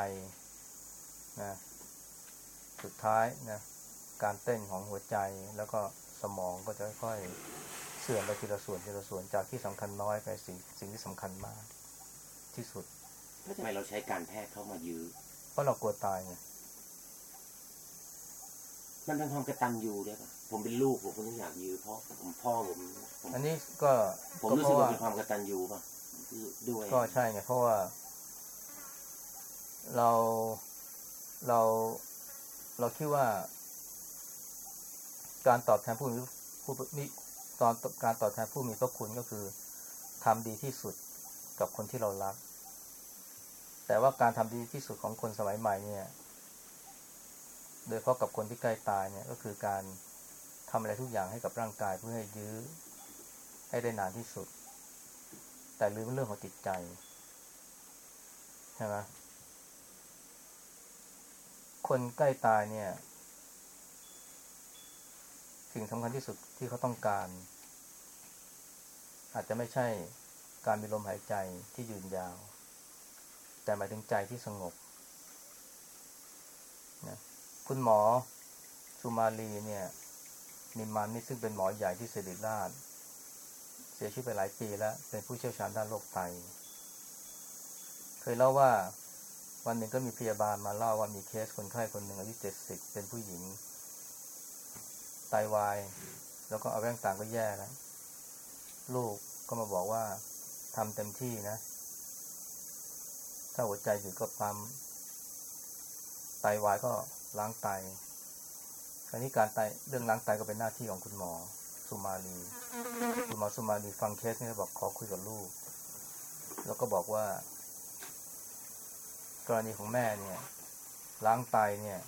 นะสุดท้ายนะ การเต้นของหัวใจแล้วก็สมองก็จะค่อยๆเสื่อมไปทีละส่วนทีละส่วนจากที่สำคัญน้อยไปสิ่งสิ่งที่สำคัญมาก ที่สุดทำไมเราใช้การแพทย์เข้ามายื้อเพราะเรากลัวตายไงมันเป็นความกระตันยูด้วยป่ะผมเป็นลูกผมก็ต้องอยากยื้อเพราะผมพ่อผมผมอันนี้ก็ผมก็รู้เพสึกราะว่าว่าเป็นความกระตันยูป่ะด้วยก็ใช่ไงเพราะว่า เราเราเราคิดว่า การตอบแทนผู้มีผู้มีตอนการตอบแทนผู้มีพระคุณก็คือทำดีที่สุดกับคนที่เรารัก แต่ว่าการทำดีที่สุดของคนสมัยใหม่เนี่ย โดยเฉพาะกับคนที่ใกล้ตายเนี่ยก็คือการทำอะไรทุกอย่างให้กับร่างกายเพื่อให้ยื้อให้ได้นานที่สุด แต่ลืมเรื่องของจิตใจใช่ไหมคนใกล้ตายเนี่ย สิ่งสำคัญที่สุดที่เขาต้องการ อาจจะไม่ใช่การมีลมหายใจที่ยืนยาว แต่หมายถึงใจที่สงบนะคุณหมอสุมาลีเนี่ยนิมมันนี่ซึ่งเป็นหมอใหญ่ที่ศิริราช เสียชีวิตไปหลายปีแล้ว เป็นผู้เชี่ยวชาญด้านโรคไต เคยเล่าว่าวันหนึ่งก็มีพยาบาลมาเล่าว่ามีเคสคนไข้คนหนึ่งอายุเจ็ดสิบเป็นผู้หญิง ไตวาย แล้วก็เอาแว่นต่างก็แย่แล้วลูกก็มาบอกว่าทำเต็มที่นะ ถ้าหัวใจหยุดก็ปั๊มไตวายก็ล้างไตคราวนี้การไตเรื่องล้างไตก็เป็นหน้าที่ของคุณหมอสุมาลีคุณหมอสุมาลีฟังเคสนี้แล้วบอกขอคุยกับลูก แล้วก็บอกว่า กรณีของแม่เนี่ย ล้างไตเนี่ย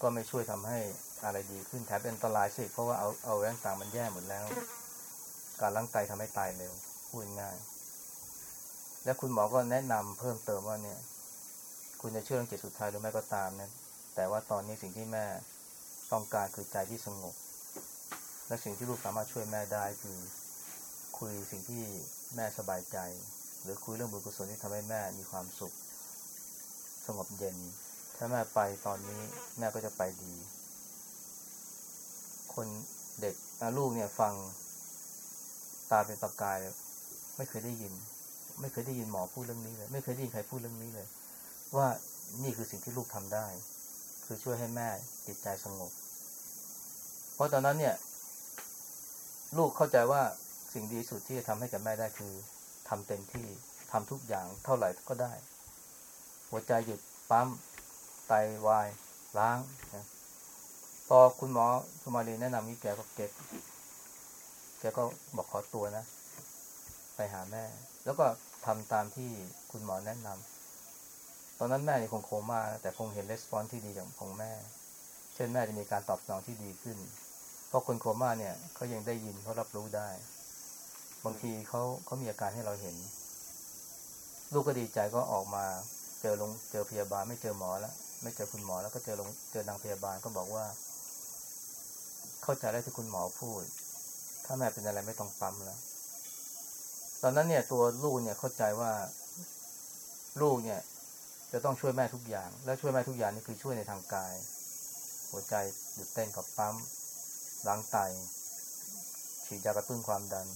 ก็ไม่ช่วยทำให้ อะไรดีขึ้นแถมเป็นอันตรายสิเพราะว่าเอาเอาแว่นต่างมันแย่หมดแล้ว การล้างไตทำให้ตายเร็วพูดง่าย และคุณหมอก็แนะนำเพิ่มเติมว่าเนี่ย คุณจะเชื่อเรื่องจิตสุดท้ายหรือไม่ก็ตามนะแต่ว่าตอนนี้สิ่งที่แม่ต้องการคือใจที่สงบ และสิ่งที่ลูกสามารถช่วยแม่ได้คือ คุยสิ่งที่แม่สบายใจ หรือคุยเรื่องบุญกุศลที่ทำให้แม่มีความสุข สงบเย็น ถ้าแม่ไปตอนนี้แม่ก็จะไปดี คนเด็กลูกเนี่ยฟังตาเป็นประกายเลยไม่เคยได้ยิน ไม่เคยได้ยินหมอพูดเรื่องนี้เลย ไม่เคยได้ยินใครพูดเรื่องนี้เลย ว่านี่คือสิ่งที่ลูกทำได้ คือช่วยให้แม่จิตใจสงบ เพราะตอนนั้นเนี่ย ลูกเข้าใจว่าสิ่งดีที่สุดที่จะทำให้กับแม่ได้คือทำเต็มที่ทำทุกอย่างเท่าไหร่ก็ได้ หัวใจหยุดปั๊มไตวายล้างนะ พอคุณหมอสุมาลีแนะนำนี้แกก็เก็บแกก็บอกขอตัวนะ ไปหาแม่ แล้วก็ทำตามที่คุณหมอแนะนำตอนนั้นแม่นี่คงโคม่าแต่คงเห็นレスปอนที่ดีองของแม่ เช่นแม่จะมีการตอบสนองที่ดีขึ้น เพราะคนโคม่าเนี่ยเขายังได้ยินเขารับรู้ได้ บางทีเขาเขามีอาการให้เราเห็น ลูกก็ดีใจก็ออกมาเจอลงเจอพยาบาลไม่เจอหมอแล้ว ไม่เจอคุณหมอแล้วก็เจอลงเจอนางพยาบาลก็บอกว่า เข้าใจได้ที่คุณหมอพูด ถ้าแม่เป็นอะไรไม่ต้องปั๊มแล้ว ตอนนั้นเนี่ยตัวลูกเนี่ยเข้าใจว่าลูกเนี่ย จะต้องช่วยแม่ทุกอย่าง และช่วยแม่ทุกอย่างนี่คือช่วยในทางกาย หัวใจหยุดเต้นกับปั๊มล้างไตฉีดยากระตุ้นความดัน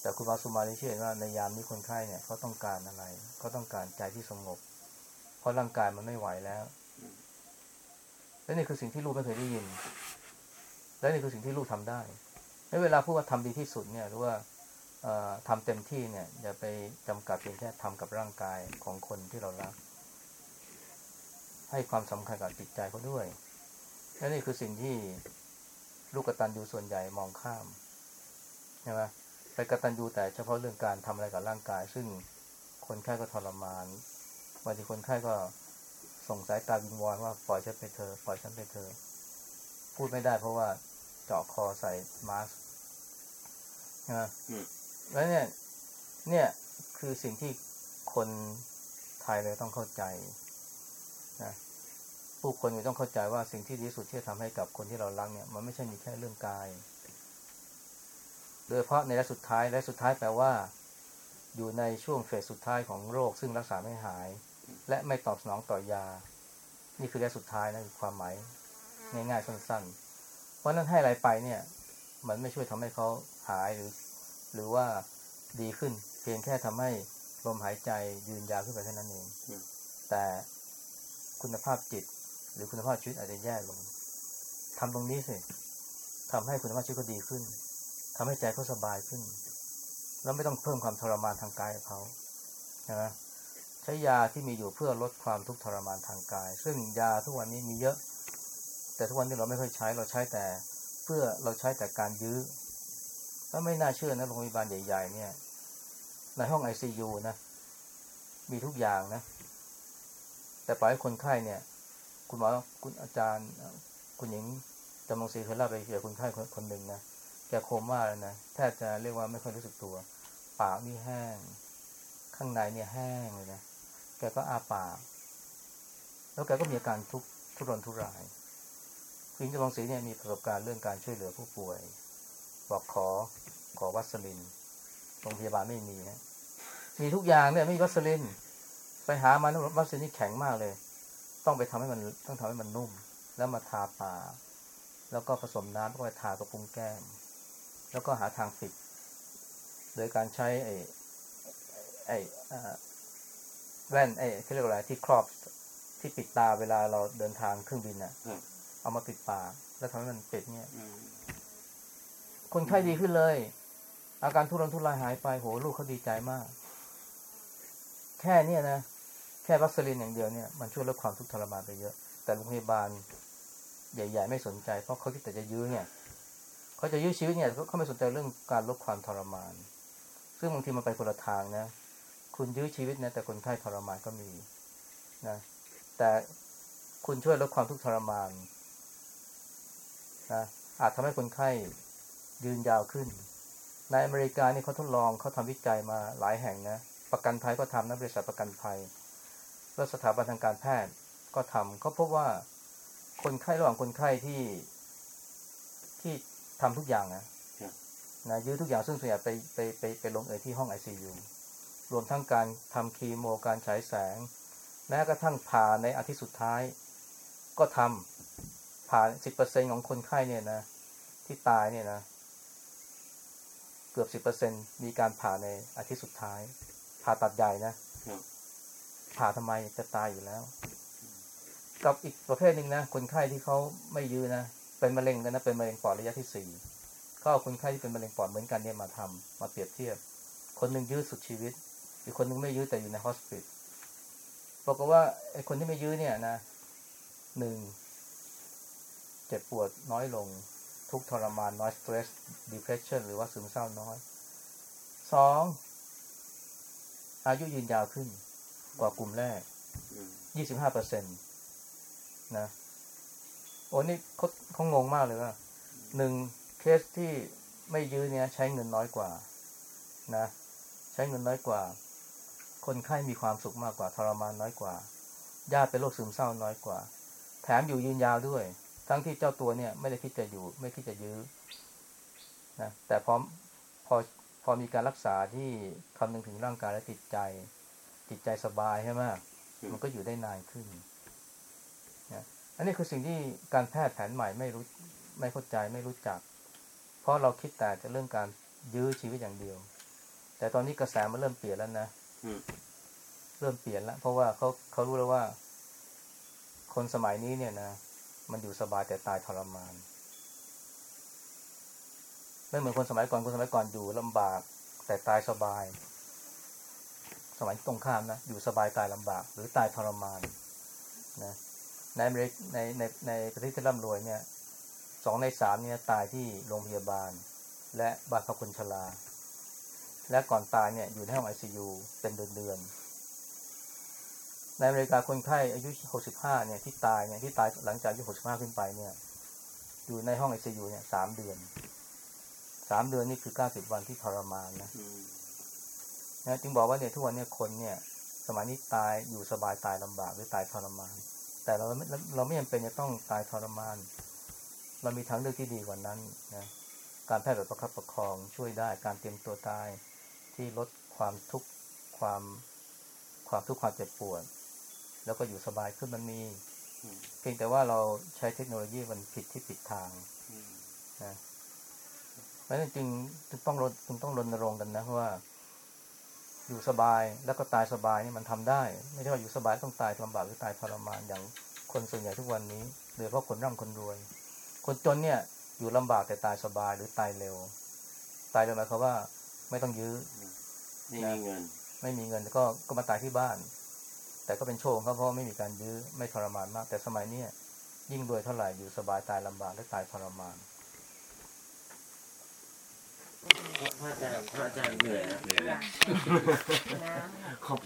แต่คุณหมอสุมาลีเชื่อเห็นว่าในยามนี้คนไข้เนี่ยเขาต้องการอะไรเขาต้องการใจที่สงบ เพราะร่างกายมันไม่ไหวแล้วและนี่คือสิ่งที่ลูกไม่เคยได้ยิน และนี่คือสิ่งที่ลูกทำได้ในเวลาพูดว่าทำดีที่สุดเนี่ยหรือว่าเอ่อทำเต็มที่เนี่ยอย่าไปจำกัดเพียงแค่ทำกับร่างกายของคนที่เรารัก ให้ความสำคัญกับจิตใจเขาด้วยและนี่คือสิ่งที่ลูกกตันยูส่วนใหญ่มองข้ามใช่ไหมไปกตันยูแต่เฉพาะเรื่องการทำอะไรกับร่างกาย ซึ่งคนไข้ก็ทรมานบางทีคนไข้ก็ส่งสายตาวิงวอนว่าปล่อยฉันไปเถอปล่อยฉันไปเถอพูดไม่ได้เพราะว่า เจาะคอใส่มาสก์นะอืมแล้วเนี่ย เนี่ยคือสิ่งที่คนไทยเลยต้องเข้าใจนะผู้คนเนี่ยต้องเข้าใจว่าสิ่งที่ดีที่สุดที่จะทำให้กับคนที่เรารักเนี่ย มันไม่ใช่มีแค่เรื่องกาย โดยเฉพาะในระยะสุดท้ายและสุดท้ายแปลว่า อยู่ในช่วงเฟสสุดท้ายของโรค ซึ่งรักษาไม่หาย และไม่ตอบสนองต่อยา นี่คือระยะสุดท้ายนะคือความหมายง่ายๆสั้นๆเพ ราะฉะนั้นให้อะไรไปเนี่ย มันไม่ช่วยทำให้เขาหายหรือ หรือว่าดีขึ้น เพียงแค่ทำให้ลมหายใจยืนยาวขึ้นไปแค่นั้นเองอืมแต่คุณภาพจิต หรือคุณภาพชีวิตอาจจะแย่ลงทำตรงนี้สิทำให้คุณภาพชีวิตเขาดีขึ้นทำให้ใจเขาสบายขึ้น แล้วไม่ต้องเพิ่มความทรมานทางกายกับเขานะใช้ยาที่มีอยู่เพื่อลดความทุกข์ทรมานทางกาย ซึ่งยาทุกวันนี้มีเยอะ แต่ทุกวันนี้เราไม่ค่อยใช้เราใช้แต่ เพื่อเราใช้แต่การยื้อแล้วไม่น่าเชื่อนะโรงพยาบาลใหญ่ ๆ เนี่ย ในห้องไอซียูนะ มีทุกอย่างนะ แต่ปล่อยให้คนไข้เนี่ย คุณหมอคุณอาจารย์ คุณหญิงจำลองศรีเคยเล่าไปเกี่ยวกับคนไข้คนหนึ่งนะแกโคม่าแล้วนะแทบจะเรียกว่าไม่ค่อยรู้สึกตัว ปากนี่แห้ง ข้างในเนี่ยแห้งเลยนะแกก็อาปาก แล้วแกก็มีอาการทุกทุรนทุราย คุณหญิงจำลองศรีเนี่ยมีประสบการณ์เรื่องการช่วยเหลือผู้ป่วย บอกขอขอวัสลินโรงพยาบาลไม่มีนะมีทุกอย่างเนี่ยไม่มีวัสลิน ไปหามานะวัสลินนี่แข็งมากเลย ต้องไปทำให้มันต้องทำให้มันนุ่ม แล้วมาทาปากแล้วก็ผสมน้ำแล้วก็ไปทากระพุ้งแก้ม แล้วก็หาทางปิด โดยการใช้ไอ้ไอ้แว่นไอ้เขาเรียกว่าอะไรที่ครอบที่ปิดตาเวลาเราเดินทางเครื่องบินน่ะ เอามาปิดปากแล้วทำให้มันปิดเนี่ยอืมคนไข้ดีขึ้นเลย อาการทุรนทุรายหายไปโหลูกเขาดีใจมาก แค่เนี้ยนะแค่วัคซีนอย่างเดียวเนี่ยมันช่วยลดความทุกข์ทรมานไปเยอะ แต่โรงพยาบาล ใหญ่ ๆ ไม่สนใจ เพราะเขาคิดแต่จะยื้อเนี่ยเขาจะยื้อชีวิตเนี่ยเขาเขาไม่สนใจเรื่องการลดความทรมาน ซึ่งบางทีมันไปคนละทางนะคุณยื้อชีวิตนะแต่คนไข้ทรมานก็มีนะแต่คุณช่วยลดความทุกข์ทรมาน นะอาจทำให้คนไข้ยืนยาวขึ้น ในอเมริกานี่เขาทดลองเขาทำวิจัยมาหลายแห่งนะ ประกันภัยก็ทำนะบริษัทประกันภัย แล้วสถาบันทางการแพทย์ก็ทำเขาพบว่าคนไข้ระหว่างคนไข้ที่ที่ทำทุกอย่างนะครับนะยื้อทุกอย่างซึ่งส่วนใหญ่ไปไปไปไปลงเอยที่ห้องไอซียูรวมทั้งการทำคีโมการฉายแสง แม้กระทั่งผ่าในอาทิตย์สุดท้าย ก็ทำ ผ่าสิบเปอร์เซ็นของคนไข้เนี่ยนะ ที่ตายเนี่ยนะ เกือบสิบเปอร์เซ็นมีการผ่าในอาทิตย์สุดท้าย ผ่าตัดใหญ่นะครับผ่าทำไมจะตายอยู่แล้ว กับอีกประเภทหนึ่งนะคนไข้ที่เขาไม่ยื้อนะเป็นมะเร็งกันนะเป็นมะเร็งปอดระยะที่สี่ก็เอาคนไข้ที่เป็นมะเร็งปอดเหมือนกันเนี่ยมาทำมาเปรียบเทียบ คนหนึ่งยื้อสุดชีวิต อีกคนหนึ่งไม่ยื้อแต่อยู่ในฮอสปิทบอกว่าไอ้คนที่ไม่ยื้อเนี่ยนะหนึ่ง เจ็บปวดน้อยลง ทุกทรมานน้อย stress depression หรือว่าซึมเศร้าน้อยสองอายุยืนยาวขึ้น กว่ากลุ่มแรกยี่สิบห้าเปอร์เซ็นตนะ โอ้นี่เขาเขางงมากเลยว่าหนึ่งเคสที่ไม่ยื้อเนี่ย ใช้เงินน้อยกว่า นะ ใช้เงินน้อยกว่า คนไข้มีความสุขมากกว่า ทรมานน้อยกว่าญาติเป็นโรคซึมเศร้าน้อยกว่า แถมอยู่ยืนยาวด้วย ทั้งที่เจ้าตัวเนี่ย ไม่ได้คิดจะอยู่ ไม่คิดจะยื้อนะแต่พอพอพอมีการรักษาที่คำนึงถึงร่างกายและจิตใจ จิตใจสบายใช่ไหมมันก็อยู่ได้นานขึ้นนะอันนี้คือสิ่งที่การแพทย์แผนใหม่ไม่รู้ไม่เข้าใจไม่รู้จัก เพราะเราคิดแต่จะเรื่องการยื้อชีวิตอย่างเดียว แต่ตอนนี้กระแสมันเริ่มเปลี่ยนแล้วนะอืมเริ่มเปลี่ยนแล้วเพราะว่าเขาเขารู้แล้วว่า คนสมัยนี้เนี่ยนะ มันอยู่สบายแต่ตายทรมาน ไม่เหมือนคนสมัยก่อนคนสมัยก่อนอยู่ลำบาก แต่ตายสบาย สมัยตรงข้ามนะอยู่สบายตายลำบาก หรือตายทรมานนะในอเมริกในในในประเทศที่ร่ำรวยเนี่ยสองในสามเนี่ยตายที่โรงพยาบาล และบานพักคนชราและก่อนตายเนี่ยอยู่ในห้องไอซียูเป็นเดือนๆ ในอเมริกาคนไข้อายุ 65 เนี่ยที่ตายเนี่ยที่ตายหลังจากอายุ 65 ขึ้นไปเนี่ย อยู่ในห้องไอซียูเนี่ยสามเดือนสามเดือนนี่คือเก้าสิบวันที่ทรมานนะอืมนะจึงบอกว่าเนี่ยทุกวันเนี่ยคนเนี่ย สมัยนี้ตายอยู่สบายตายลำบากหรือตายทรมาน แต่เราไม่เราไม่จำเป็นจะต้องตายทรมาน เรามีทางเลือกที่ดีกว่านั้นนะการแพทย์แบบประคับประคองช่วยได้การเตรียมตัวตายที่ลดความทุกข์ความความทุกข์ความเจ็บปวด แล้วก็อยู่สบายขึ้นมันมีอืมเพียงแต่ว่าเราใช้เทคโนโลยีมันผิดที่ผิดทางอืมนะเพราะฉะนั้นจึงจึงต้องรณจึงต้องรณรงค์กันนะว่า อยู่สบายแล้วก็ตายสบายนี่มันทำได้ ไม่ใช่ว่าอยู่สบายต้องตายลำบากหรือตายทรมานอย่างคนส่วนใหญ่ทุกวันนี้โดยเฉพาะคนร่ำคนรวย คนจนเนี่ย อยู่ลำบากแต่ตายสบายหรือตายเร็ว ตายเร็วหมายความว่า ไม่ต้องยื้อไม่มีเงิน ไม่มีเงินก็ก็มาตายที่บ้าน แต่ก็เป็นโชคของเขาเพราะไม่มีการยื้อไม่ทรมานมาก แต่สมัยเนี้ยยิ่งรวยเท่าไหร่อยู่สบายตายลำบากและตายทรมานพระอาจารย์พระอาจารย์เหนื่อยนะเนี่ยนะน้ำขอบ